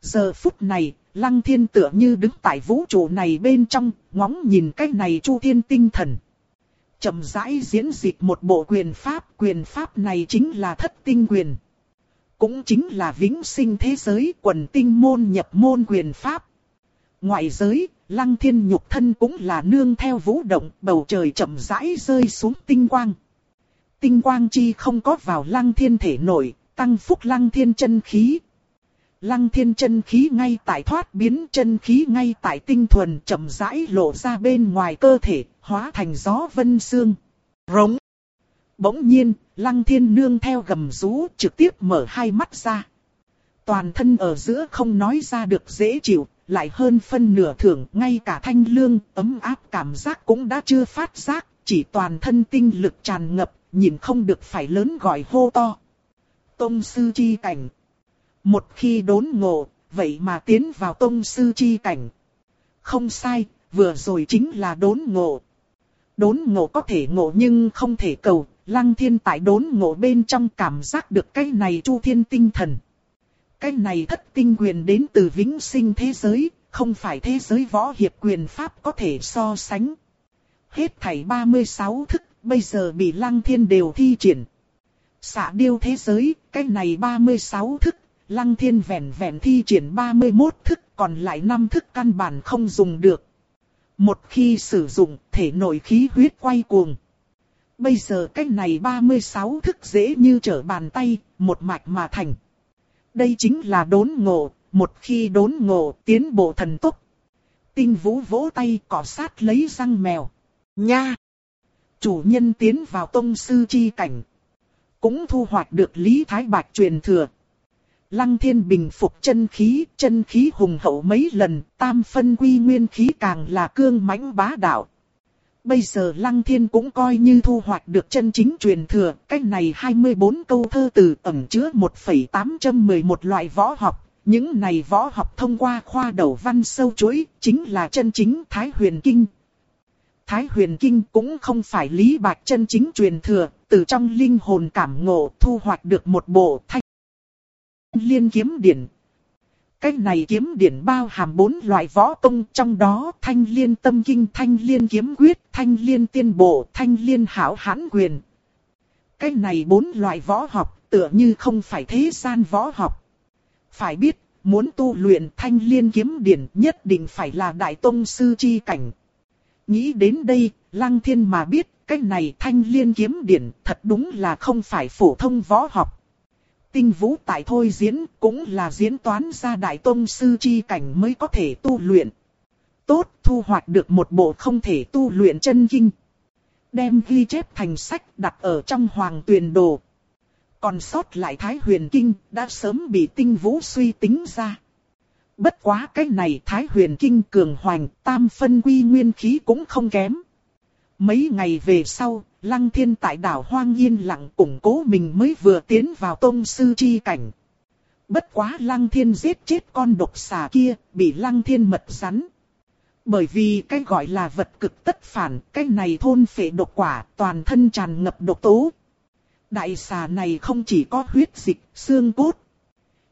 Giờ phút này, lăng thiên tựa như đứng tại vũ trụ này bên trong, ngóng nhìn cái này chu thiên tinh thần chậm rãi diễn dịch một bộ quyền pháp, quyền pháp này chính là thất tinh quyền. Cũng chính là vĩnh sinh thế giới quần tinh môn nhập môn quyền pháp. Ngoại giới, lăng thiên nhục thân cũng là nương theo vũ động, bầu trời chậm rãi rơi xuống tinh quang. Tinh quang chi không có vào lăng thiên thể nổi, tăng phúc lăng thiên chân khí. Lăng thiên chân khí ngay tại thoát biến chân khí ngay tại tinh thuần chậm rãi lộ ra bên ngoài cơ thể, hóa thành gió vân xương. Rống. Bỗng nhiên, lăng thiên nương theo gầm rú trực tiếp mở hai mắt ra. Toàn thân ở giữa không nói ra được dễ chịu, lại hơn phân nửa thưởng, ngay cả thanh lương, ấm áp cảm giác cũng đã chưa phát giác, chỉ toàn thân tinh lực tràn ngập, nhìn không được phải lớn gọi hô to. Tông sư chi cảnh. Một khi đốn ngộ, vậy mà tiến vào tông sư chi cảnh. Không sai, vừa rồi chính là đốn ngộ. Đốn ngộ có thể ngộ nhưng không thể cầu, Lăng thiên tại đốn ngộ bên trong cảm giác được cái này chu thiên tinh thần. Cái này thất tinh quyền đến từ vĩnh sinh thế giới, không phải thế giới võ hiệp quyền pháp có thể so sánh. Hết thảy 36 thức, bây giờ bị lăng thiên đều thi triển. Xạ điêu thế giới, cái này 36 thức, lăng thiên vẹn vẹn thi triển 31 thức, còn lại 5 thức căn bản không dùng được. Một khi sử dụng, thể nội khí huyết quay cuồng. Bây giờ cách này 36 thức dễ như trở bàn tay, một mạch mà thành. Đây chính là đốn ngộ, một khi đốn ngộ tiến bộ thần tốc. Tinh vũ vỗ tay cỏ sát lấy răng mèo. Nha! Chủ nhân tiến vào tông sư chi cảnh. Cũng thu hoạch được Lý Thái Bạch truyền thừa. Lăng thiên bình phục chân khí, chân khí hùng hậu mấy lần, tam phân quy nguyên khí càng là cương mãnh bá đạo. Bây giờ Lăng Thiên cũng coi như thu hoạch được chân chính truyền thừa, cách này 24 câu thơ từ ẩn chứa 1,811 loại võ học. Những này võ học thông qua khoa đầu văn sâu chuỗi, chính là chân chính Thái Huyền Kinh. Thái Huyền Kinh cũng không phải Lý bạc chân chính truyền thừa, từ trong linh hồn cảm ngộ thu hoạch được một bộ thanh liên kiếm điển, cái này kiếm điển bao hàm bốn loại võ công trong đó thanh liên tâm kinh, thanh liên kiếm quyết, thanh liên tiên bộ, thanh liên hảo hãn quyền. Cái này bốn loại võ học tựa như không phải thế gian võ học. Phải biết, muốn tu luyện thanh liên kiếm điển nhất định phải là đại tông sư chi cảnh. Nghĩ đến đây, lăng thiên mà biết, cái này thanh liên kiếm điển thật đúng là không phải phổ thông võ học tinh vũ tại thôi diễn cũng là diễn toán ra đại tông sư chi cảnh mới có thể tu luyện. Tốt, thu hoạch được một bộ không thể tu luyện chân kinh. Đem ghi chép thành sách đặt ở trong hoàng tuyền đồ. Còn sót lại Thái Huyền Kinh đã sớm bị tinh vũ suy tính ra. Bất quá cái này Thái Huyền Kinh cường hoành, tam phân quy nguyên khí cũng không kém. Mấy ngày về sau, Lăng thiên tại đảo hoang yên lặng củng cố mình mới vừa tiến vào tôn sư chi cảnh. Bất quá lăng thiên giết chết con độc xà kia, bị lăng thiên mật rắn. Bởi vì cái gọi là vật cực tất phản, cái này thôn phệ độc quả, toàn thân tràn ngập độc tố. Đại xà này không chỉ có huyết dịch, xương cốt.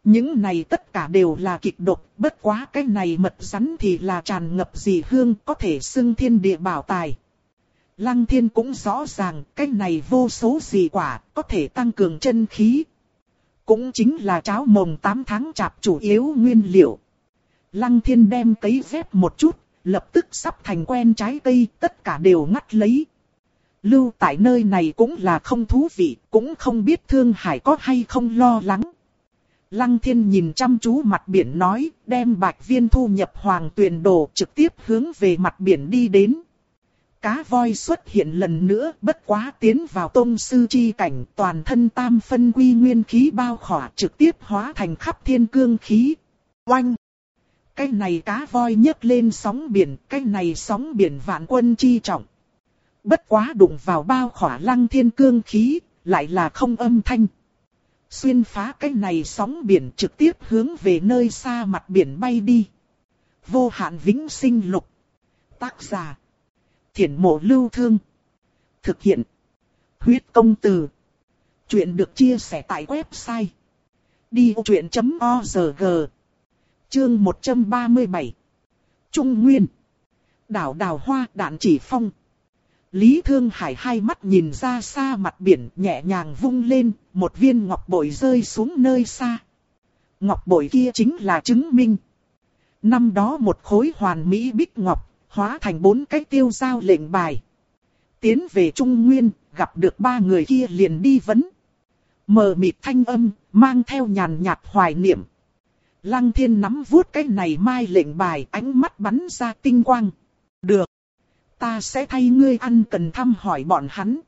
Những này tất cả đều là kịch độc, bất quá cái này mật rắn thì là tràn ngập dị hương, có thể xưng thiên địa bảo tài. Lăng thiên cũng rõ ràng cái này vô số gì quả có thể tăng cường chân khí. Cũng chính là cháo mồng 8 tháng chạp chủ yếu nguyên liệu. Lăng thiên đem cấy dép một chút, lập tức sắp thành quen trái cây, tất cả đều ngắt lấy. Lưu tại nơi này cũng là không thú vị, cũng không biết Thương Hải có hay không lo lắng. Lăng thiên nhìn chăm chú mặt biển nói, đem bạch viên thu nhập hoàng tuyền đồ trực tiếp hướng về mặt biển đi đến cá voi xuất hiện lần nữa bất quá tiến vào tôn sư chi cảnh toàn thân tam phân quy nguyên khí bao khỏa trực tiếp hóa thành khắp thiên cương khí. Oanh! Cái này cá voi nhấc lên sóng biển, cái này sóng biển vạn quân chi trọng. Bất quá đụng vào bao khỏa lăng thiên cương khí, lại là không âm thanh. Xuyên phá cái này sóng biển trực tiếp hướng về nơi xa mặt biển bay đi. Vô hạn vĩnh sinh lục. Tác giả Thiển mộ lưu thương. Thực hiện. Huyết công từ. Chuyện được chia sẻ tại website. Đi truyện.org Chương 137 Trung Nguyên Đảo đào hoa đạn chỉ phong Lý Thương Hải hai mắt nhìn ra xa mặt biển nhẹ nhàng vung lên, một viên ngọc bội rơi xuống nơi xa. Ngọc bội kia chính là chứng minh. Năm đó một khối hoàn mỹ bích ngọc, hóa thành bốn cái tiêu giao lệnh bài. Tiến về Trung Nguyên, gặp được ba người kia liền đi vấn. Mờ mịt thanh âm, mang theo nhàn nhạt hoài niệm. Lăng thiên nắm vuốt cái này mai lệnh bài ánh mắt bắn ra tinh quang. Được. Ta sẽ thay ngươi ăn cần thăm hỏi bọn hắn.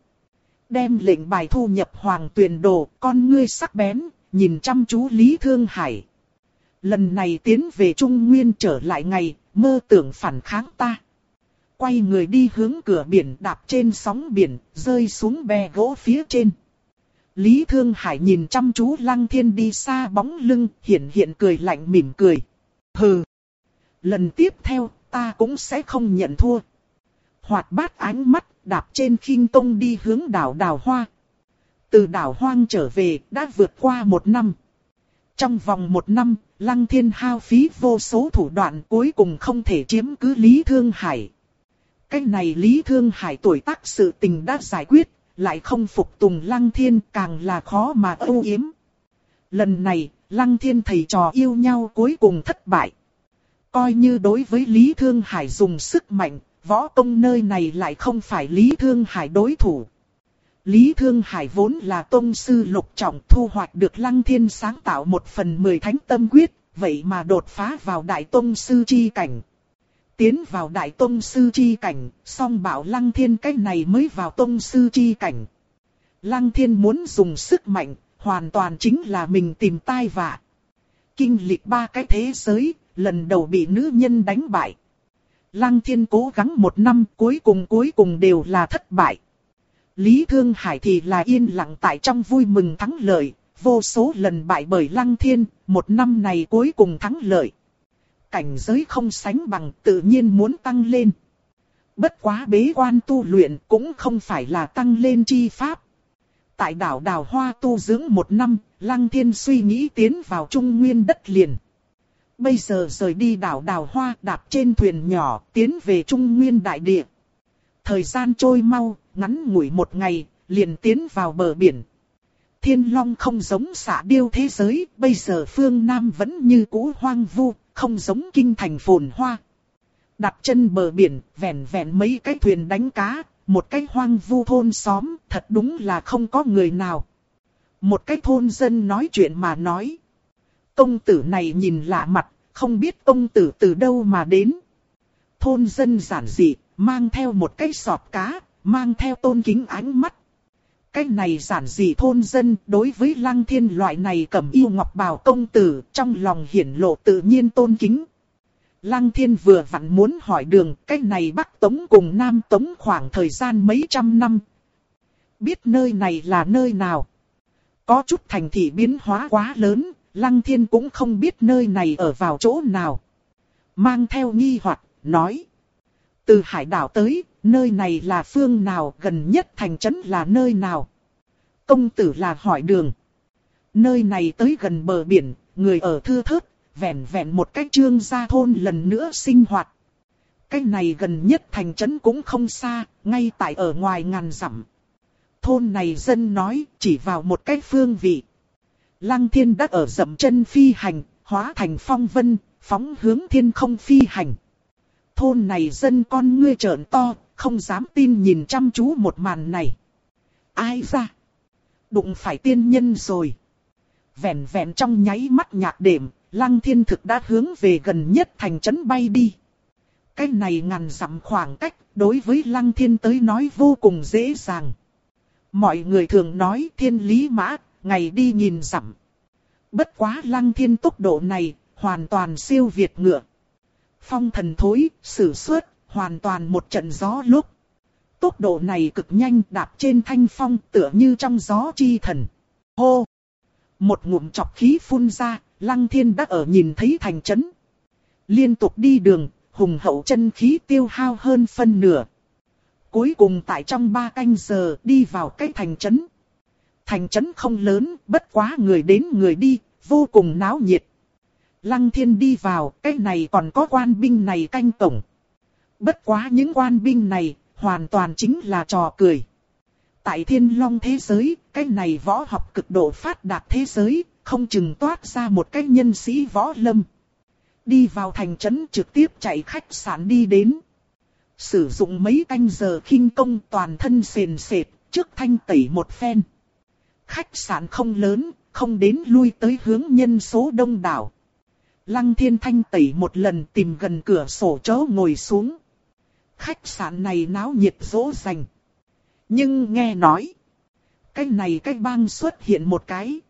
Đem lệnh bài thu nhập hoàng tuyền đồ, con ngươi sắc bén, nhìn chăm chú Lý Thương Hải. Lần này tiến về Trung Nguyên trở lại ngày, mơ tưởng phản kháng ta. Quay người đi hướng cửa biển đạp trên sóng biển, rơi xuống bè gỗ phía trên. Lý Thương Hải nhìn chăm chú Lăng Thiên đi xa bóng lưng, hiện hiện cười lạnh mỉm cười. Hừ! Lần tiếp theo, ta cũng sẽ không nhận thua. Hoạt bát ánh mắt, đạp trên khinh công đi hướng đảo đào hoa. Từ đảo hoang trở về, đã vượt qua một năm. Trong vòng một năm, Lăng Thiên hao phí vô số thủ đoạn cuối cùng không thể chiếm cứ Lý Thương Hải. Cái này Lý Thương Hải tuổi tác sự tình đã giải quyết, lại không phục tùng Lăng Thiên càng là khó mà âu yếm. Lần này, Lăng Thiên thầy trò yêu nhau cuối cùng thất bại. Coi như đối với Lý Thương Hải dùng sức mạnh, võ công nơi này lại không phải Lý Thương Hải đối thủ. Lý Thương Hải vốn là tôn sư lục trọng thu hoạch được Lăng Thiên sáng tạo một phần mười thánh tâm quyết, vậy mà đột phá vào đại tôn sư chi cảnh. Tiến vào đại tôn sư chi cảnh, song bảo Lăng Thiên cái này mới vào tôn sư chi cảnh. Lăng Thiên muốn dùng sức mạnh, hoàn toàn chính là mình tìm tai vạ. Kinh lịch ba cái thế giới, lần đầu bị nữ nhân đánh bại. Lăng thiên cố gắng một năm cuối cùng cuối cùng đều là thất bại. Lý Thương Hải thì là yên lặng tại trong vui mừng thắng lợi, vô số lần bại bởi Lăng Thiên, một năm này cuối cùng thắng lợi. Cảnh giới không sánh bằng tự nhiên muốn tăng lên. Bất quá bế quan tu luyện cũng không phải là tăng lên chi pháp. Tại đảo đào hoa tu dưỡng một năm, Lăng Thiên suy nghĩ tiến vào trung nguyên đất liền. Bây giờ rời đi đảo đào hoa đạp trên thuyền nhỏ tiến về trung nguyên đại địa. Thời gian trôi mau, ngắn ngủi một ngày, liền tiến vào bờ biển. Thiên Long không giống xạ điêu thế giới, bây giờ phương Nam vẫn như cũ hoang vu, không giống kinh thành phồn hoa. Đặt chân bờ biển, vẹn vẹn mấy cái thuyền đánh cá, một cái hoang vu thôn xóm, thật đúng là không có người nào. Một cái thôn dân nói chuyện mà nói. Công tử này nhìn lạ mặt, không biết công tử từ đâu mà đến. Thôn dân giản dị, mang theo một cái sọt cá, mang theo tôn kính ánh mắt. Cái này giản dị thôn dân đối với lăng thiên loại này cầm yêu ngọc bào công tử trong lòng hiển lộ tự nhiên tôn kính. Lăng thiên vừa vặn muốn hỏi đường cái này Bắc Tống cùng Nam Tống khoảng thời gian mấy trăm năm. Biết nơi này là nơi nào. Có chút thành thị biến hóa quá lớn, Lăng thiên cũng không biết nơi này ở vào chỗ nào. Mang theo nghi hoặc nói. Từ hải đảo tới, nơi này là phương nào gần nhất thành trấn là nơi nào? Công tử là hỏi đường. Nơi này tới gần bờ biển, người ở thưa thớt, vẹn vẹn một cách trương gia thôn lần nữa sinh hoạt. Cái này gần nhất thành trấn cũng không xa, ngay tại ở ngoài ngàn dặm. Thôn này dân nói, chỉ vào một cái phương vị. Lăng thiên đất ở dậm chân phi hành, hóa thành phong vân, phóng hướng thiên không phi hành. Thôn này dân con ngươi trợn to, không dám tin nhìn chăm chú một màn này. Ai ra? Đụng phải tiên nhân rồi. Vẹn vẹn trong nháy mắt nhạc đệm, lăng thiên thực đã hướng về gần nhất thành trấn bay đi. Cái này ngàn dặm khoảng cách, đối với lăng thiên tới nói vô cùng dễ dàng. Mọi người thường nói thiên lý mã, ngày đi nhìn dặm. Bất quá lăng thiên tốc độ này, hoàn toàn siêu việt ngựa. Phong thần thối, sử xuất, hoàn toàn một trận gió lúc. Tốc độ này cực nhanh đạp trên thanh phong tựa như trong gió chi thần. Hô! Một ngụm chọc khí phun ra, lăng thiên đã ở nhìn thấy thành trấn. Liên tục đi đường, hùng hậu chân khí tiêu hao hơn phân nửa. Cuối cùng tại trong ba canh giờ đi vào cái thành trấn. Thành trấn không lớn, bất quá người đến người đi, vô cùng náo nhiệt. Lăng thiên đi vào, cái này còn có quan binh này canh tổng. Bất quá những quan binh này, hoàn toàn chính là trò cười. Tại thiên long thế giới, cái này võ học cực độ phát đạt thế giới, không chừng toát ra một cái nhân sĩ võ lâm. Đi vào thành trấn trực tiếp chạy khách sạn đi đến. Sử dụng mấy canh giờ khinh công toàn thân sền sệt, trước thanh tẩy một phen. Khách sạn không lớn, không đến lui tới hướng nhân số đông đảo. Lăng thiên thanh tẩy một lần tìm gần cửa sổ chỗ ngồi xuống. Khách sạn này náo nhiệt dỗ dành. Nhưng nghe nói. Cái này cái bang xuất hiện một cái.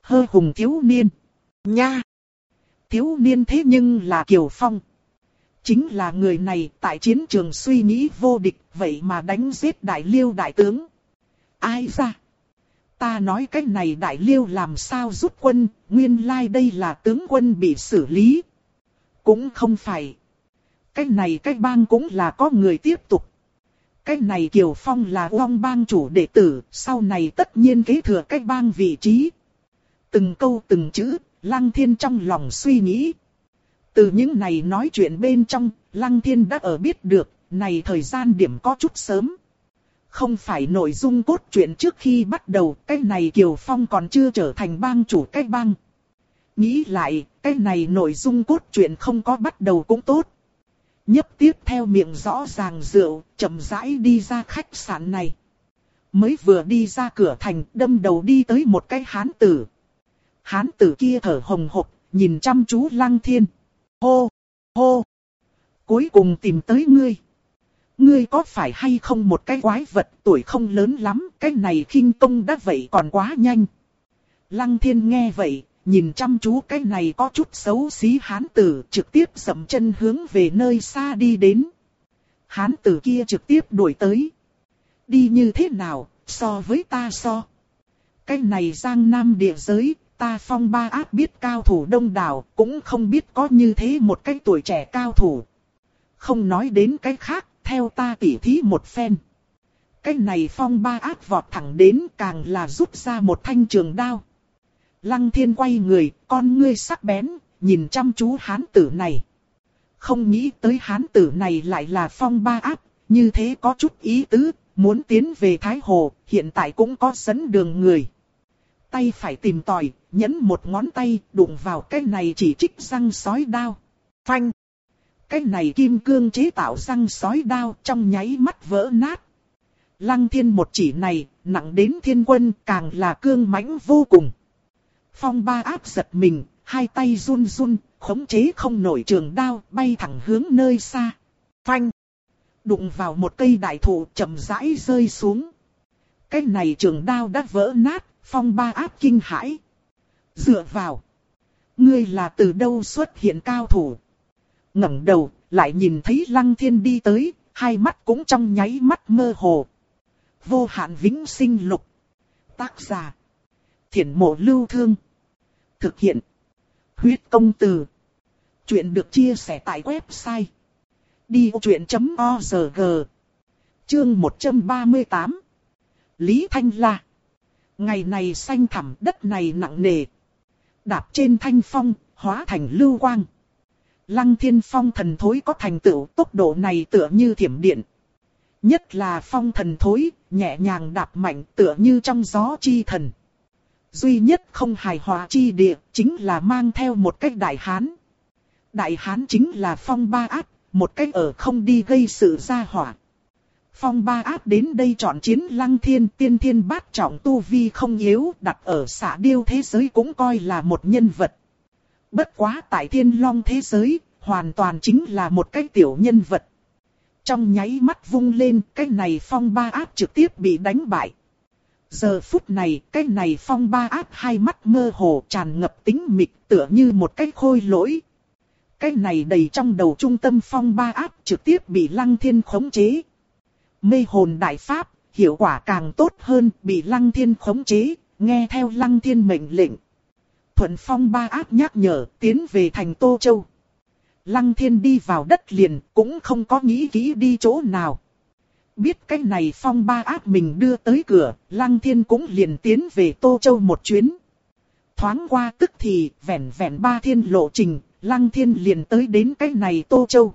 Hơ hùng thiếu niên. Nha. Thiếu niên thế nhưng là Kiều Phong. Chính là người này tại chiến trường suy nghĩ vô địch vậy mà đánh giết đại liêu đại tướng. Ai ra? Ta nói cái này đại liêu làm sao rút quân, nguyên lai like đây là tướng quân bị xử lý. Cũng không phải. Cái này cái bang cũng là có người tiếp tục. Cái này Kiều Phong là Long bang chủ đệ tử, sau này tất nhiên kế thừa cái bang vị trí. Từng câu từng chữ, Lăng Thiên trong lòng suy nghĩ. Từ những này nói chuyện bên trong, Lăng Thiên đã ở biết được, này thời gian điểm có chút sớm. Không phải nội dung cốt truyện trước khi bắt đầu, cái này Kiều Phong còn chưa trở thành bang chủ cái bang. Nghĩ lại, cái này nội dung cốt truyện không có bắt đầu cũng tốt. Nhấp tiếp theo miệng rõ ràng rượu, chậm rãi đi ra khách sạn này. Mới vừa đi ra cửa thành, đâm đầu đi tới một cái hán tử. Hán tử kia thở hồng hộc, nhìn chăm chú lăng thiên. Hô! Hô! Cuối cùng tìm tới ngươi. Ngươi có phải hay không một cái quái vật tuổi không lớn lắm, cái này khinh công đã vậy còn quá nhanh. Lăng thiên nghe vậy, nhìn chăm chú cái này có chút xấu xí hán tử trực tiếp dậm chân hướng về nơi xa đi đến. Hán tử kia trực tiếp đuổi tới. Đi như thế nào, so với ta so. Cái này giang nam địa giới, ta phong ba ác biết cao thủ đông đảo, cũng không biết có như thế một cái tuổi trẻ cao thủ. Không nói đến cái khác, theo ta tỉ thí một phen. Cái này phong ba ác vọt thẳng đến càng là rút ra một thanh trường đao. Lăng thiên quay người, con ngươi sắc bén, nhìn chăm chú hán tử này. Không nghĩ tới hán tử này lại là phong ba Áp, như thế có chút ý tứ, muốn tiến về Thái Hồ, hiện tại cũng có dẫn đường người. Tay phải tìm tòi, nhấn một ngón tay, đụng vào cái này chỉ trích răng sói đao. Phanh! Cái này kim cương chế tạo răng sói đao trong nháy mắt vỡ nát. Lăng thiên một chỉ này, nặng đến thiên quân, càng là cương mãnh vô cùng. Phong ba áp giật mình, hai tay run run, khống chế không nổi trường đao, bay thẳng hướng nơi xa. Phanh! Đụng vào một cây đại thụ chậm rãi rơi xuống. Cái này trường đao đã vỡ nát, phong ba áp kinh hãi. Dựa vào! Ngươi là từ đâu xuất hiện cao thủ? ngẩng đầu, lại nhìn thấy lăng thiên đi tới, hai mắt cũng trong nháy mắt mơ hồ. Vô hạn vĩnh sinh lục. Tác giả. Thiển mộ lưu thương. Thực hiện. Huyết công từ. Chuyện được chia sẻ tại website. Đi truyện.org Chương 138 Lý Thanh La Ngày này xanh thẳm đất này nặng nề. Đạp trên thanh phong, hóa thành lưu quang. Lăng thiên phong thần thối có thành tựu tốc độ này tựa như thiểm điện. Nhất là phong thần thối, nhẹ nhàng đạp mạnh tựa như trong gió chi thần. Duy nhất không hài hòa chi địa, chính là mang theo một cách đại hán. Đại hán chính là phong ba áp, một cách ở không đi gây sự gia hỏa. Phong ba áp đến đây chọn chiến lăng thiên tiên thiên bát trọng tu vi không yếu, đặt ở xã điêu thế giới cũng coi là một nhân vật. Bất quá tại thiên long thế giới, hoàn toàn chính là một cái tiểu nhân vật. Trong nháy mắt vung lên, cái này phong ba áp trực tiếp bị đánh bại. Giờ phút này, cái này phong ba áp hai mắt mơ hồ tràn ngập tính mịch tựa như một cái khôi lỗi. Cái này đầy trong đầu trung tâm phong ba áp trực tiếp bị lăng thiên khống chế. Mê hồn đại pháp, hiệu quả càng tốt hơn, bị lăng thiên khống chế, nghe theo lăng thiên mệnh lệnh. Thuận phong ba áp nhắc nhở, tiến về thành Tô Châu. Lăng thiên đi vào đất liền, cũng không có nghĩ kỹ đi chỗ nào. Biết cái này phong ba áp mình đưa tới cửa, lăng thiên cũng liền tiến về Tô Châu một chuyến. Thoáng qua tức thì, vẹn vẹn ba thiên lộ trình, lăng thiên liền tới đến cái này Tô Châu.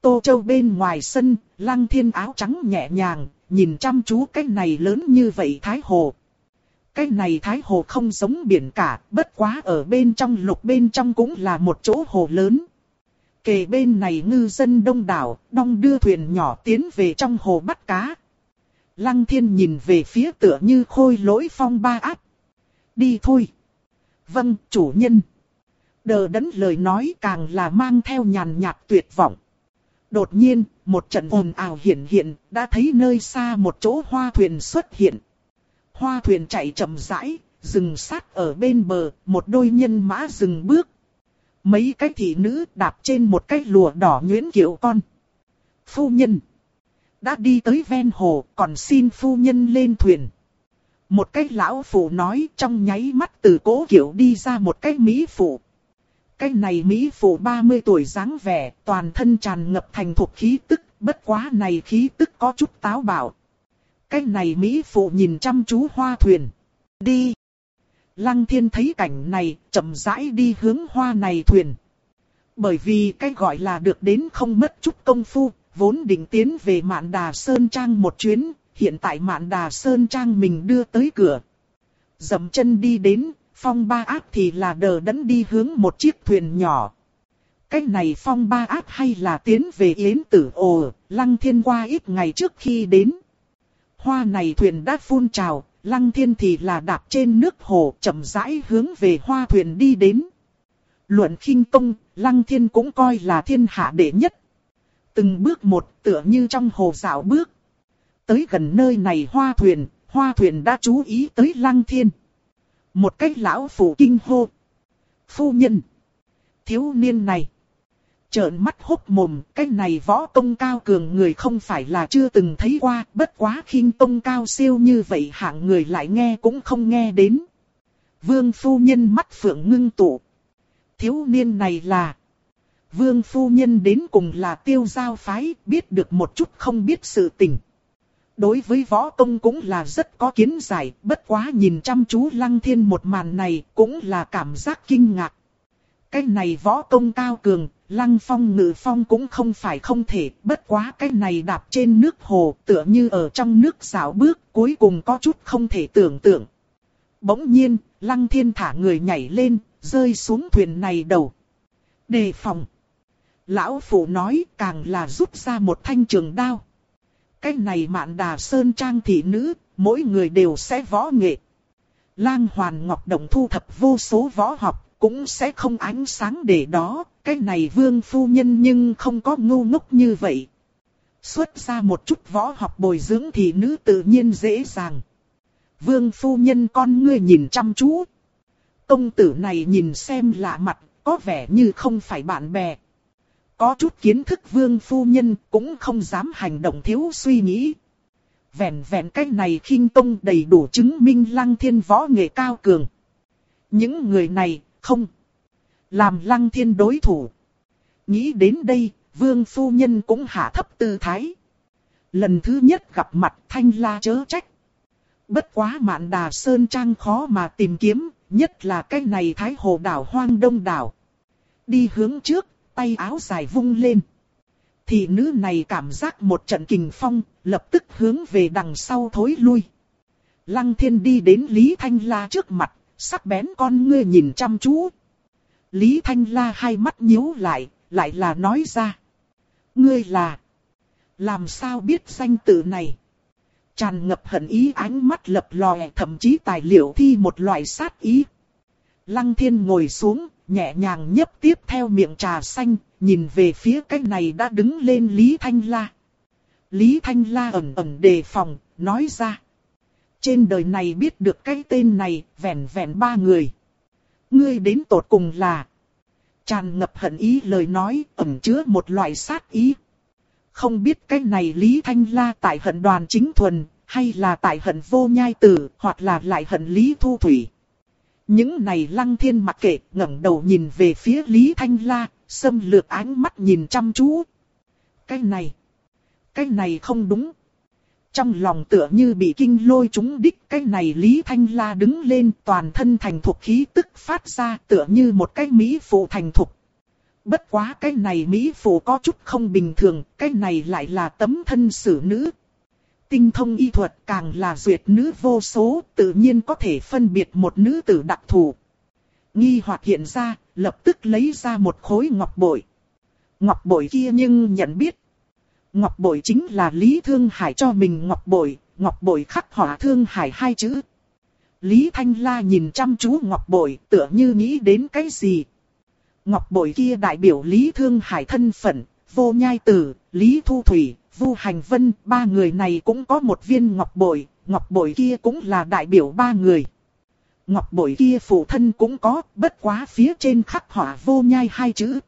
Tô Châu bên ngoài sân, lăng thiên áo trắng nhẹ nhàng, nhìn chăm chú cái này lớn như vậy Thái Hồ. Cái này Thái Hồ không giống biển cả, bất quá ở bên trong lục bên trong cũng là một chỗ hồ lớn. Kề bên này ngư dân đông đảo, đong đưa thuyền nhỏ tiến về trong hồ bắt cá. Lăng thiên nhìn về phía tựa như khôi lỗi phong ba áp. Đi thôi. Vâng, chủ nhân. Đờ đẫn lời nói càng là mang theo nhàn nhạt tuyệt vọng. Đột nhiên, một trận ồn ào hiện hiện, đã thấy nơi xa một chỗ hoa thuyền xuất hiện. Hoa thuyền chạy chậm rãi, dừng sát ở bên bờ, một đôi nhân mã dừng bước. Mấy cái thị nữ đạp trên một cái lùa đỏ nhuyễn kiệu con. Phu nhân. Đã đi tới ven hồ, còn xin phu nhân lên thuyền. Một cái lão phụ nói trong nháy mắt từ cố kiệu đi ra một cái mỹ phụ. Cái này mỹ phụ 30 tuổi dáng vẻ, toàn thân tràn ngập thành thuộc khí tức, bất quá này khí tức có chút táo bạo. Cái này mỹ phụ nhìn chăm chú hoa thuyền. Đi. Lăng thiên thấy cảnh này, chậm rãi đi hướng hoa này thuyền. Bởi vì cái gọi là được đến không mất chút công phu, vốn định tiến về Mạn Đà Sơn Trang một chuyến, hiện tại Mạn Đà Sơn Trang mình đưa tới cửa. Dậm chân đi đến, phong ba áp thì là đờ đẫn đi hướng một chiếc thuyền nhỏ. Cái này phong ba áp hay là tiến về Yến Tử Ồ, Lăng Thiên qua ít ngày trước khi đến. Hoa này thuyền đã phun trào, Lăng thiên thì là đạp trên nước hồ chậm rãi hướng về hoa thuyền đi đến. Luận khinh công, lăng thiên cũng coi là thiên hạ đệ nhất. Từng bước một tựa như trong hồ dạo bước. Tới gần nơi này hoa thuyền, hoa thuyền đã chú ý tới lăng thiên. Một cách lão phủ kinh hô, Phu nhân. Thiếu niên này. Trợn mắt hốc mồm, cái này võ công cao cường người không phải là chưa từng thấy qua, bất quá khinh công cao siêu như vậy hạng người lại nghe cũng không nghe đến. Vương phu nhân mắt phượng ngưng tụ. Thiếu niên này là... Vương phu nhân đến cùng là tiêu giao phái, biết được một chút không biết sự tình. Đối với võ công cũng là rất có kiến giải, bất quá nhìn chăm chú lăng thiên một màn này cũng là cảm giác kinh ngạc. Cái này võ công cao cường, lăng phong ngự phong cũng không phải không thể, bất quá cái này đạp trên nước hồ tựa như ở trong nước xảo bước cuối cùng có chút không thể tưởng tượng. Bỗng nhiên, lăng thiên thả người nhảy lên, rơi xuống thuyền này đầu. Đề phòng. Lão phụ nói càng là rút ra một thanh trường đao. Cái này mạn đà sơn trang thị nữ, mỗi người đều sẽ võ nghệ. Lang hoàn ngọc động thu thập vô số võ học, cũng sẽ không ánh sáng để đó. Cái này vương phu nhân nhưng không có ngu ngốc như vậy. Xuất ra một chút võ học bồi dưỡng thì nữ tự nhiên dễ dàng. Vương phu nhân con ngươi nhìn chăm chú. Công tử này nhìn xem lạ mặt, có vẻ như không phải bạn bè. Có chút kiến thức vương phu nhân cũng không dám hành động thiếu suy nghĩ. Vẹn vẹn cái này khinh tông đầy đủ chứng minh lăng thiên võ nghệ cao cường. Những người này không làm lăng thiên đối thủ. Nghĩ đến đây, vương phu nhân cũng hạ thấp tư thái. Lần thứ nhất gặp mặt thanh la chớ trách. Bất quá mạn đà sơn trang khó mà tìm kiếm, nhất là cái này thái hồ đảo hoang đông đảo. Đi hướng trước, tay áo dài vung lên. Thì nữ này cảm giác một trận kình phong, lập tức hướng về đằng sau thối lui. Lăng thiên đi đến Lý Thanh La trước mặt, sắc bén con ngươi nhìn chăm chú. Lý Thanh La hai mắt nhíu lại, lại là nói ra. Ngươi là... Làm sao biết danh tự này? Tràn ngập hận ý ánh mắt lập lòe thậm chí tài liệu thi một loại sát ý. Lăng thiên ngồi xuống, nhẹ nhàng nhấp tiếp theo miệng trà xanh, nhìn về phía cái này đã đứng lên Lý Thanh La. Lý Thanh La ẩn ẩn đề phòng, nói ra. Trên đời này biết được cái tên này, vẹn vẹn ba người. Ngươi đến tột cùng là... Tràn ngập hận ý lời nói, ẩn chứa một loại sát ý. Không biết cái này Lý Thanh La tại hận đoàn chính thuần, hay là tại hận vô nhai tử, hoặc là lại hận Lý Thu Thủy. Những này lăng thiên mặc kệ, ngẩng đầu nhìn về phía Lý Thanh La, xâm lược ánh mắt nhìn chăm chú. Cái này, cái này không đúng. Trong lòng tựa như bị kinh lôi trúng đích, cái này Lý Thanh La đứng lên toàn thân thành thục khí tức phát ra tựa như một cái Mỹ phụ thành thục. Bất quá cái này Mỹ phụ có chút không bình thường, cái này lại là tấm thân xử nữ, Tinh thông y thuật càng là duyệt nữ vô số, tự nhiên có thể phân biệt một nữ tử đặc thù. Nghi hoặc hiện ra, lập tức lấy ra một khối ngọc bội. Ngọc bội kia nhưng nhận biết. Ngọc bội chính là Lý Thương Hải cho mình ngọc bội, ngọc bội khắc họa Thương Hải hai chữ. Lý Thanh La nhìn chăm chú ngọc bội tựa như nghĩ đến cái gì. Ngọc bội kia đại biểu Lý Thương Hải thân phận, vô nhai tử, Lý Thu Thủy, Vu Hành Vân, ba người này cũng có một viên ngọc bội, ngọc bội kia cũng là đại biểu ba người. Ngọc bội kia phụ thân cũng có, bất quá phía trên khắc họa vô nhai hai chữ.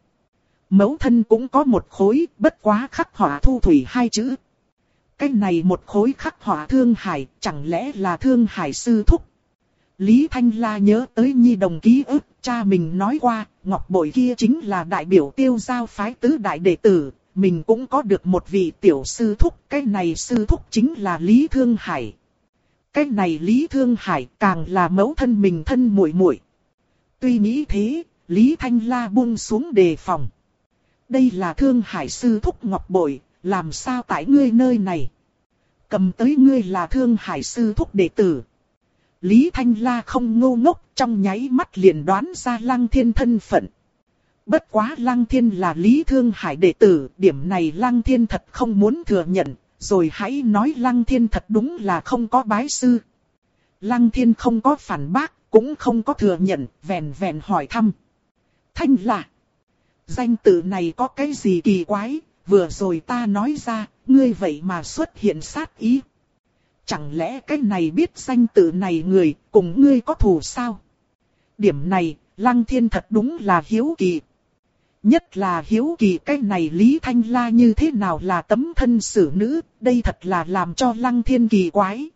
Mẫu thân cũng có một khối, bất quá khắc họa thu thủy hai chữ. Cái này một khối khắc họa thương hải, chẳng lẽ là thương hải sư thúc. Lý Thanh La nhớ tới nhi đồng ký ức, cha mình nói qua, ngọc bội kia chính là đại biểu tiêu giao phái tứ đại đệ tử, mình cũng có được một vị tiểu sư thúc, cái này sư thúc chính là Lý Thương Hải. Cái này Lý Thương Hải càng là mẫu thân mình thân muội muội. Tuy nghĩ thế, Lý Thanh La buông xuống đề phòng. Đây là Thương Hải sư thúc ngọc bội, làm sao tại ngươi nơi này? Cầm tới ngươi là Thương Hải sư thúc đệ tử. Lý Thanh La không ngô ngốc, trong nháy mắt liền đoán ra Lăng Thiên thân phận. Bất quá Lăng Thiên là Lý Thương Hải đệ tử, điểm này Lăng Thiên thật không muốn thừa nhận, rồi hãy nói Lăng Thiên thật đúng là không có bái sư. Lăng Thiên không có phản bác, cũng không có thừa nhận, vẹn vẹn hỏi thăm. Thanh là, danh tự này có cái gì kỳ quái, vừa rồi ta nói ra, ngươi vậy mà xuất hiện sát ý. Chẳng lẽ cái này biết danh tự này người, cùng ngươi có thù sao? Điểm này, Lăng Thiên thật đúng là hiếu kỳ. Nhất là hiếu kỳ cái này Lý Thanh La như thế nào là tấm thân xử nữ, đây thật là làm cho Lăng Thiên kỳ quái.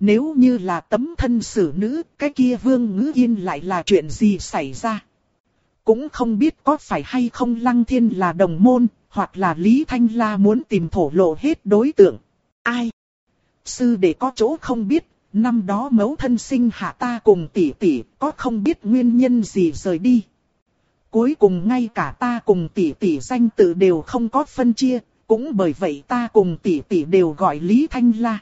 Nếu như là tấm thân xử nữ, cái kia Vương Ngữ Yên lại là chuyện gì xảy ra? Cũng không biết có phải hay không Lăng Thiên là đồng môn, hoặc là Lý Thanh La muốn tìm thổ lộ hết đối tượng. Ai? Sư để có chỗ không biết, năm đó mẫu thân sinh hạ ta cùng tỷ tỷ, có không biết nguyên nhân gì rời đi. Cuối cùng ngay cả ta cùng tỷ tỷ danh tự đều không có phân chia, cũng bởi vậy ta cùng tỷ tỷ đều gọi Lý Thanh La.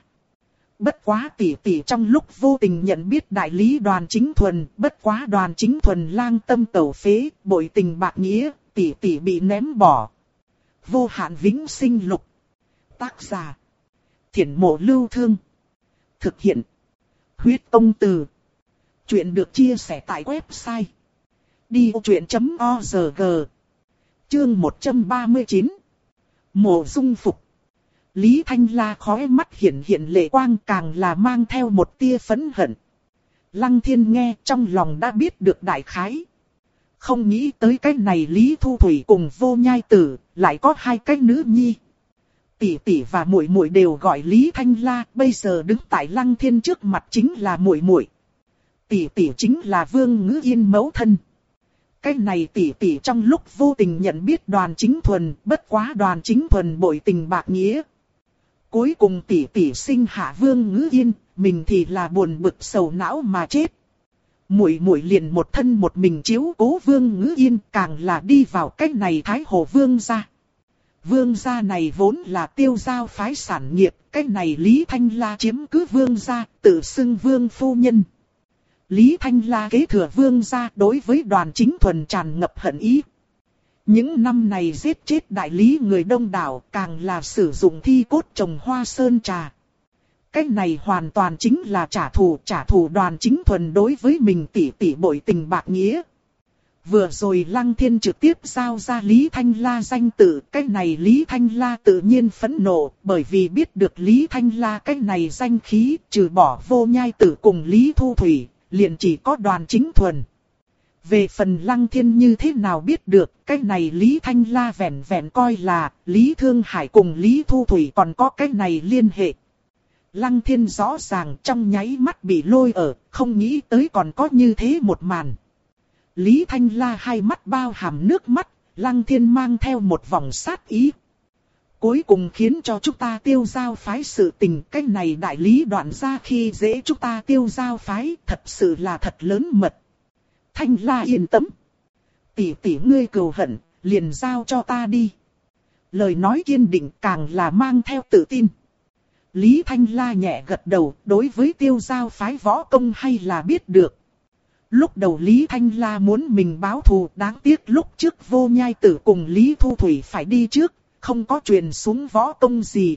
Bất quá tỷ tỷ trong lúc vô tình nhận biết đại lý đoàn chính thuần, bất quá đoàn chính thuần lang tâm tẩu phế, bội tình bạc nghĩa, tỷ tỷ bị ném bỏ. Vô hạn vĩnh sinh lục. Tác giả. Thiển mộ lưu thương. Thực hiện. Huyết công từ. Chuyện được chia sẻ tại website. Đi vô chuyện.org Chương 139 Mộ dung phục Lý Thanh La khói mắt hiện hiện lệ quang càng là mang theo một tia phấn hận. Lăng thiên nghe trong lòng đã biết được đại khái. Không nghĩ tới cái này Lý Thu Thủy cùng vô nhai tử, lại có hai cái nữ nhi. Tỷ tỷ và muội muội đều gọi Lý Thanh La, bây giờ đứng tại Lăng Thiên trước mặt chính là muội muội. Tỷ tỷ chính là Vương Ngữ Yên mẫu thân. Cái này tỷ tỷ trong lúc vô tình nhận biết đoàn chính thuần, bất quá đoàn chính thuần bội tình bạc nghĩa. Cuối cùng tỷ tỷ sinh hạ Vương Ngữ Yên, mình thì là buồn bực sầu não mà chết. Muội muội liền một thân một mình chiếu cố Vương Ngữ Yên, càng là đi vào cách này Thái Hồ Vương gia. Vương gia này vốn là tiêu giao phái sản nghiệp, cách này Lý Thanh La chiếm cứ vương gia, tự xưng vương phu nhân. Lý Thanh La kế thừa vương gia đối với đoàn chính thuần tràn ngập hận ý. Những năm này giết chết đại lý người đông đảo càng là sử dụng thi cốt trồng hoa sơn trà. Cái này hoàn toàn chính là trả thù, trả thù đoàn chính thuần đối với mình tỷ tỷ bội tình bạc nghĩa. Vừa rồi Lăng Thiên trực tiếp giao ra Lý Thanh La danh tự, cái này Lý Thanh La tự nhiên phẫn nộ, bởi vì biết được Lý Thanh La cái này danh khí, trừ bỏ vô nhai tử cùng Lý Thu Thủy, liền chỉ có đoàn chính thuần. Về phần Lăng Thiên như thế nào biết được, cái này Lý Thanh La vẹn vẹn coi là, Lý Thương Hải cùng Lý Thu Thủy còn có cái này liên hệ. Lăng Thiên rõ ràng trong nháy mắt bị lôi ở, không nghĩ tới còn có như thế một màn. Lý Thanh La hai mắt bao hàm nước mắt, Lăng Thiên mang theo một vòng sát ý. Cuối cùng khiến cho chúng ta tiêu giao phái sự tình cách này đại lý đoạn ra khi dễ chúng ta tiêu giao phái thật sự là thật lớn mật. Thanh La yên tâm. Tỷ tỷ ngươi cầu hận, liền giao cho ta đi. Lời nói kiên định càng là mang theo tự tin. Lý Thanh La nhẹ gật đầu, đối với tiêu giao phái võ công hay là biết được. Lúc đầu Lý Thanh La muốn mình báo thù đáng tiếc lúc trước vô nhai tử cùng Lý Thu Thủy phải đi trước, không có truyền xuống võ công gì.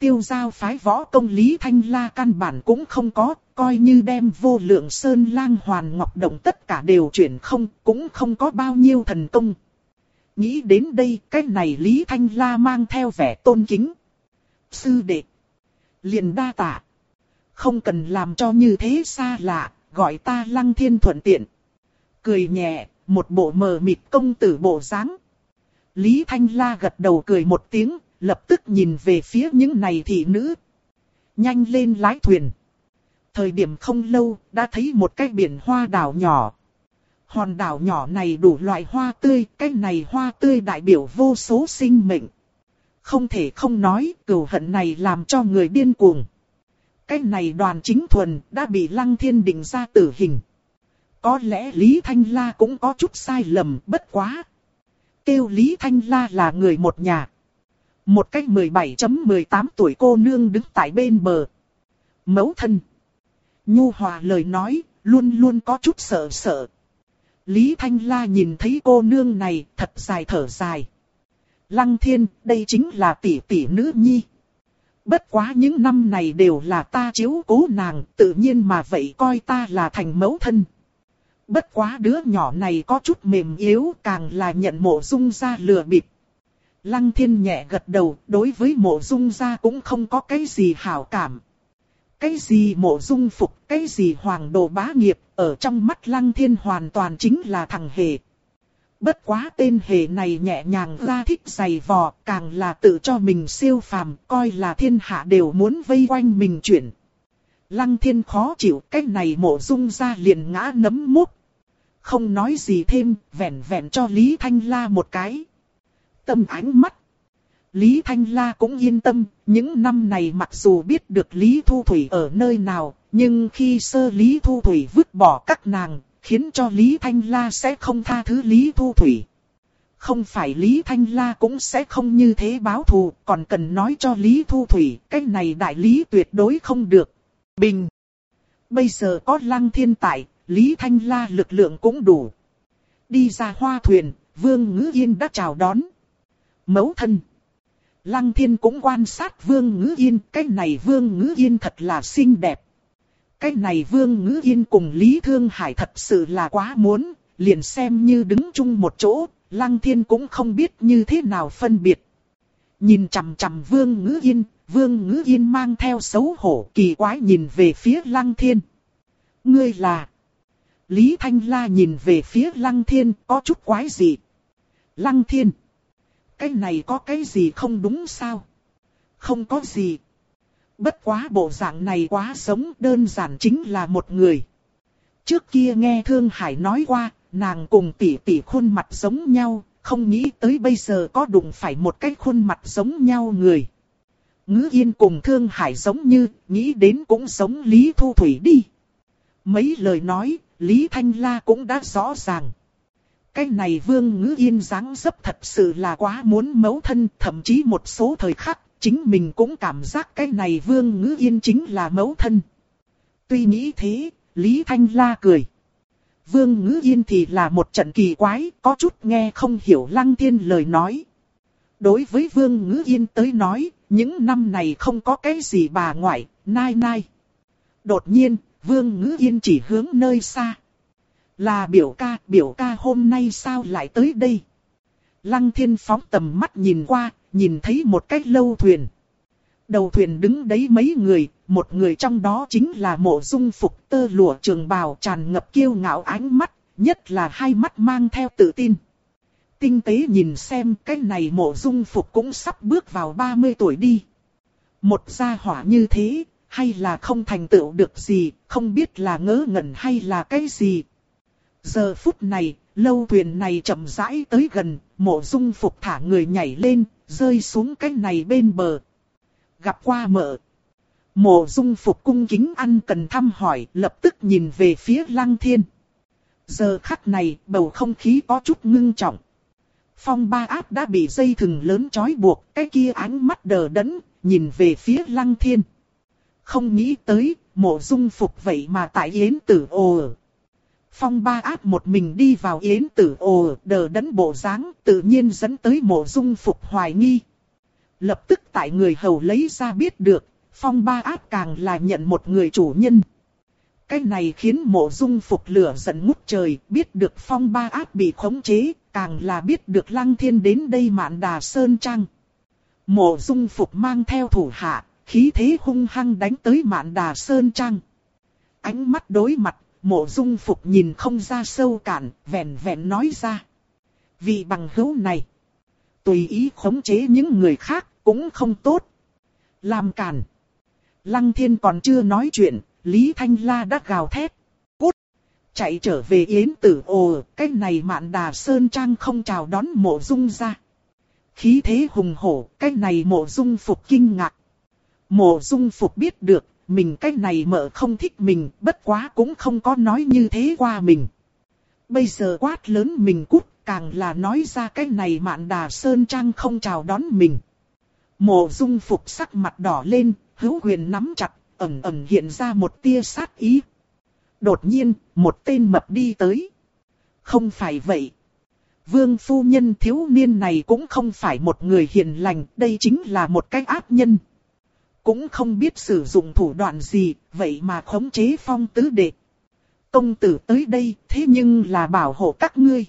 Tiêu giao phái võ công Lý Thanh La căn bản cũng không có, coi như đem vô lượng sơn lang hoàn ngọc động tất cả đều chuyển không, cũng không có bao nhiêu thần công. Nghĩ đến đây, cái này Lý Thanh La mang theo vẻ tôn kính. Sư đệ, liền đa tạ. Không cần làm cho như thế xa lạ, gọi ta lăng thiên thuận tiện. Cười nhẹ, một bộ mờ mịt công tử bộ dáng. Lý Thanh La gật đầu cười một tiếng, lập tức nhìn về phía những này thị nữ. Nhanh lên lái thuyền. Thời điểm không lâu, đã thấy một cái biển hoa đảo nhỏ. Hòn đảo nhỏ này đủ loại hoa tươi, cái này hoa tươi đại biểu vô số sinh mệnh. Không thể không nói, cửu hận này làm cho người điên cuồng cái này đoàn chính thuần đã bị lăng thiên định ra tử hình. Có lẽ Lý Thanh La cũng có chút sai lầm bất quá. Kêu Lý Thanh La là người một nhà. Một cách 17.18 tuổi cô nương đứng tại bên bờ. Mẫu thân. Nhu hòa lời nói, luôn luôn có chút sợ sợ. Lý Thanh La nhìn thấy cô nương này thật dài thở dài. Lăng thiên, đây chính là tỷ tỷ nữ nhi. Bất quá những năm này đều là ta chiếu cố nàng, tự nhiên mà vậy coi ta là thành mẫu thân. Bất quá đứa nhỏ này có chút mềm yếu càng là nhận mộ dung ra lừa bịp. Lăng thiên nhẹ gật đầu, đối với mộ dung gia cũng không có cái gì hảo cảm. Cái gì mộ dung phục cái gì hoàng đồ bá nghiệp, ở trong mắt lăng thiên hoàn toàn chính là thằng hề. Bất quá tên hề này nhẹ nhàng ra thích giày vò, càng là tự cho mình siêu phàm, coi là thiên hạ đều muốn vây quanh mình chuyển. Lăng thiên khó chịu, cái này mộ dung ra liền ngã nấm mút. Không nói gì thêm, vẹn vẹn cho Lý Thanh La một cái. Tâm ánh mắt. Lý Thanh La cũng yên tâm, những năm này mặc dù biết được Lý Thu Thủy ở nơi nào, nhưng khi sơ Lý Thu Thủy vứt bỏ các nàng, khiến cho Lý Thanh La sẽ không tha thứ Lý Thu Thủy. Không phải Lý Thanh La cũng sẽ không như thế báo thù, còn cần nói cho Lý Thu Thủy, cái này đại lý tuyệt đối không được. Bình. Bây giờ có lăng thiên tại, Lý Thanh La lực lượng cũng đủ. Đi ra hoa thuyền, Vương Ngữ Yên đã chào đón. Mẫu thân. Lăng thiên cũng quan sát Vương Ngữ Yên, cái này Vương Ngữ Yên thật là xinh đẹp. Cái này Vương Ngữ Yên cùng Lý Thương Hải thật sự là quá muốn, liền xem như đứng chung một chỗ, Lăng Thiên cũng không biết như thế nào phân biệt. Nhìn chằm chằm Vương Ngữ Yên, Vương Ngữ Yên mang theo xấu hổ kỳ quái nhìn về phía Lăng Thiên. Ngươi là... Lý Thanh La nhìn về phía Lăng Thiên có chút quái gì. Lăng Thiên. Cái này có cái gì không đúng sao? Không có gì. Bất quá bộ dạng này quá sống đơn giản chính là một người. Trước kia nghe Thương Hải nói qua, nàng cùng tỷ tỷ khuôn mặt giống nhau, không nghĩ tới bây giờ có đụng phải một cái khuôn mặt giống nhau người. Ngữ Yên cùng Thương Hải giống như, nghĩ đến cũng giống Lý Thu Thủy đi. Mấy lời nói, Lý Thanh La cũng đã rõ ràng. Cái này Vương Ngữ Yên dáng dấp thật sự là quá muốn mấu thân, thậm chí một số thời khắc, chính mình cũng cảm giác cái này Vương Ngữ Yên chính là mẫu thân. Tuy nghĩ thế, Lý Thanh La cười. Vương Ngữ Yên thì là một trận kỳ quái, có chút nghe không hiểu Lăng Thiên lời nói. Đối với Vương Ngữ Yên tới nói, những năm này không có cái gì bà ngoại, nai nai. Đột nhiên, Vương Ngữ Yên chỉ hướng nơi xa. Là biểu ca, biểu ca hôm nay sao lại tới đây? Lăng Thiên phóng tầm mắt nhìn qua, nhìn thấy một cái lâu thuyền. Đầu thuyền đứng đấy mấy người, một người trong đó chính là mộ dung phục tơ lụa trường bào tràn ngập kiêu ngạo ánh mắt, nhất là hai mắt mang theo tự tin. Tinh tế nhìn xem cái này mộ dung phục cũng sắp bước vào 30 tuổi đi. Một gia hỏa như thế, hay là không thành tựu được gì, không biết là ngớ ngẩn hay là cái gì. Giờ phút này, lâu thuyền này chậm rãi tới gần, mộ dung phục thả người nhảy lên, rơi xuống cái này bên bờ. Gặp qua mợ. Mộ dung phục cung kính ăn cần thăm hỏi, lập tức nhìn về phía lăng thiên. Giờ khắc này, bầu không khí có chút ngưng trọng. Phong ba áp đã bị dây thừng lớn trói buộc, cái kia ánh mắt đờ đẫn, nhìn về phía lăng thiên. Không nghĩ tới, mộ dung phục vậy mà tại yến tử ồ Phong ba áp một mình đi vào yến tử ồ đờ đẫn bộ dáng tự nhiên dẫn tới mộ dung phục hoài nghi. Lập tức tại người hầu lấy ra biết được, phong ba áp càng là nhận một người chủ nhân. Cái này khiến mộ dung phục lửa giận ngút trời, biết được phong ba áp bị khống chế, càng là biết được lăng thiên đến đây mạn đà sơn trang. Mộ dung phục mang theo thủ hạ, khí thế hung hăng đánh tới mạn đà sơn trang, Ánh mắt đối mặt, mộ dung phục nhìn không ra sâu cạn, vẹn vẹn nói ra. Vì bằng hữu này, tùy ý khống chế những người khác cũng không tốt. Làm cản. Lăng thiên còn chưa nói chuyện, Lý Thanh La đã gào thét. Cút! Chạy trở về Yến Tử ồ, cái này mạn đà sơn trang không chào đón mộ dung ra. Khí thế hùng hổ, cái này mộ dung phục kinh ngạc. Mộ dung phục biết được, mình cái này mợ không thích mình, bất quá cũng không có nói như thế qua mình. Bây giờ quát lớn mình cút, càng là nói ra cái này mạn đà sơn trang không chào đón mình. Mộ dung phục sắc mặt đỏ lên, hữu quyền nắm chặt, ẩn ẩn hiện ra một tia sát ý. Đột nhiên, một tên mập đi tới. Không phải vậy. Vương phu nhân thiếu niên này cũng không phải một người hiền lành, đây chính là một cái ác nhân. Cũng không biết sử dụng thủ đoạn gì, vậy mà khống chế phong tứ đệ. Công tử tới đây, thế nhưng là bảo hộ các ngươi.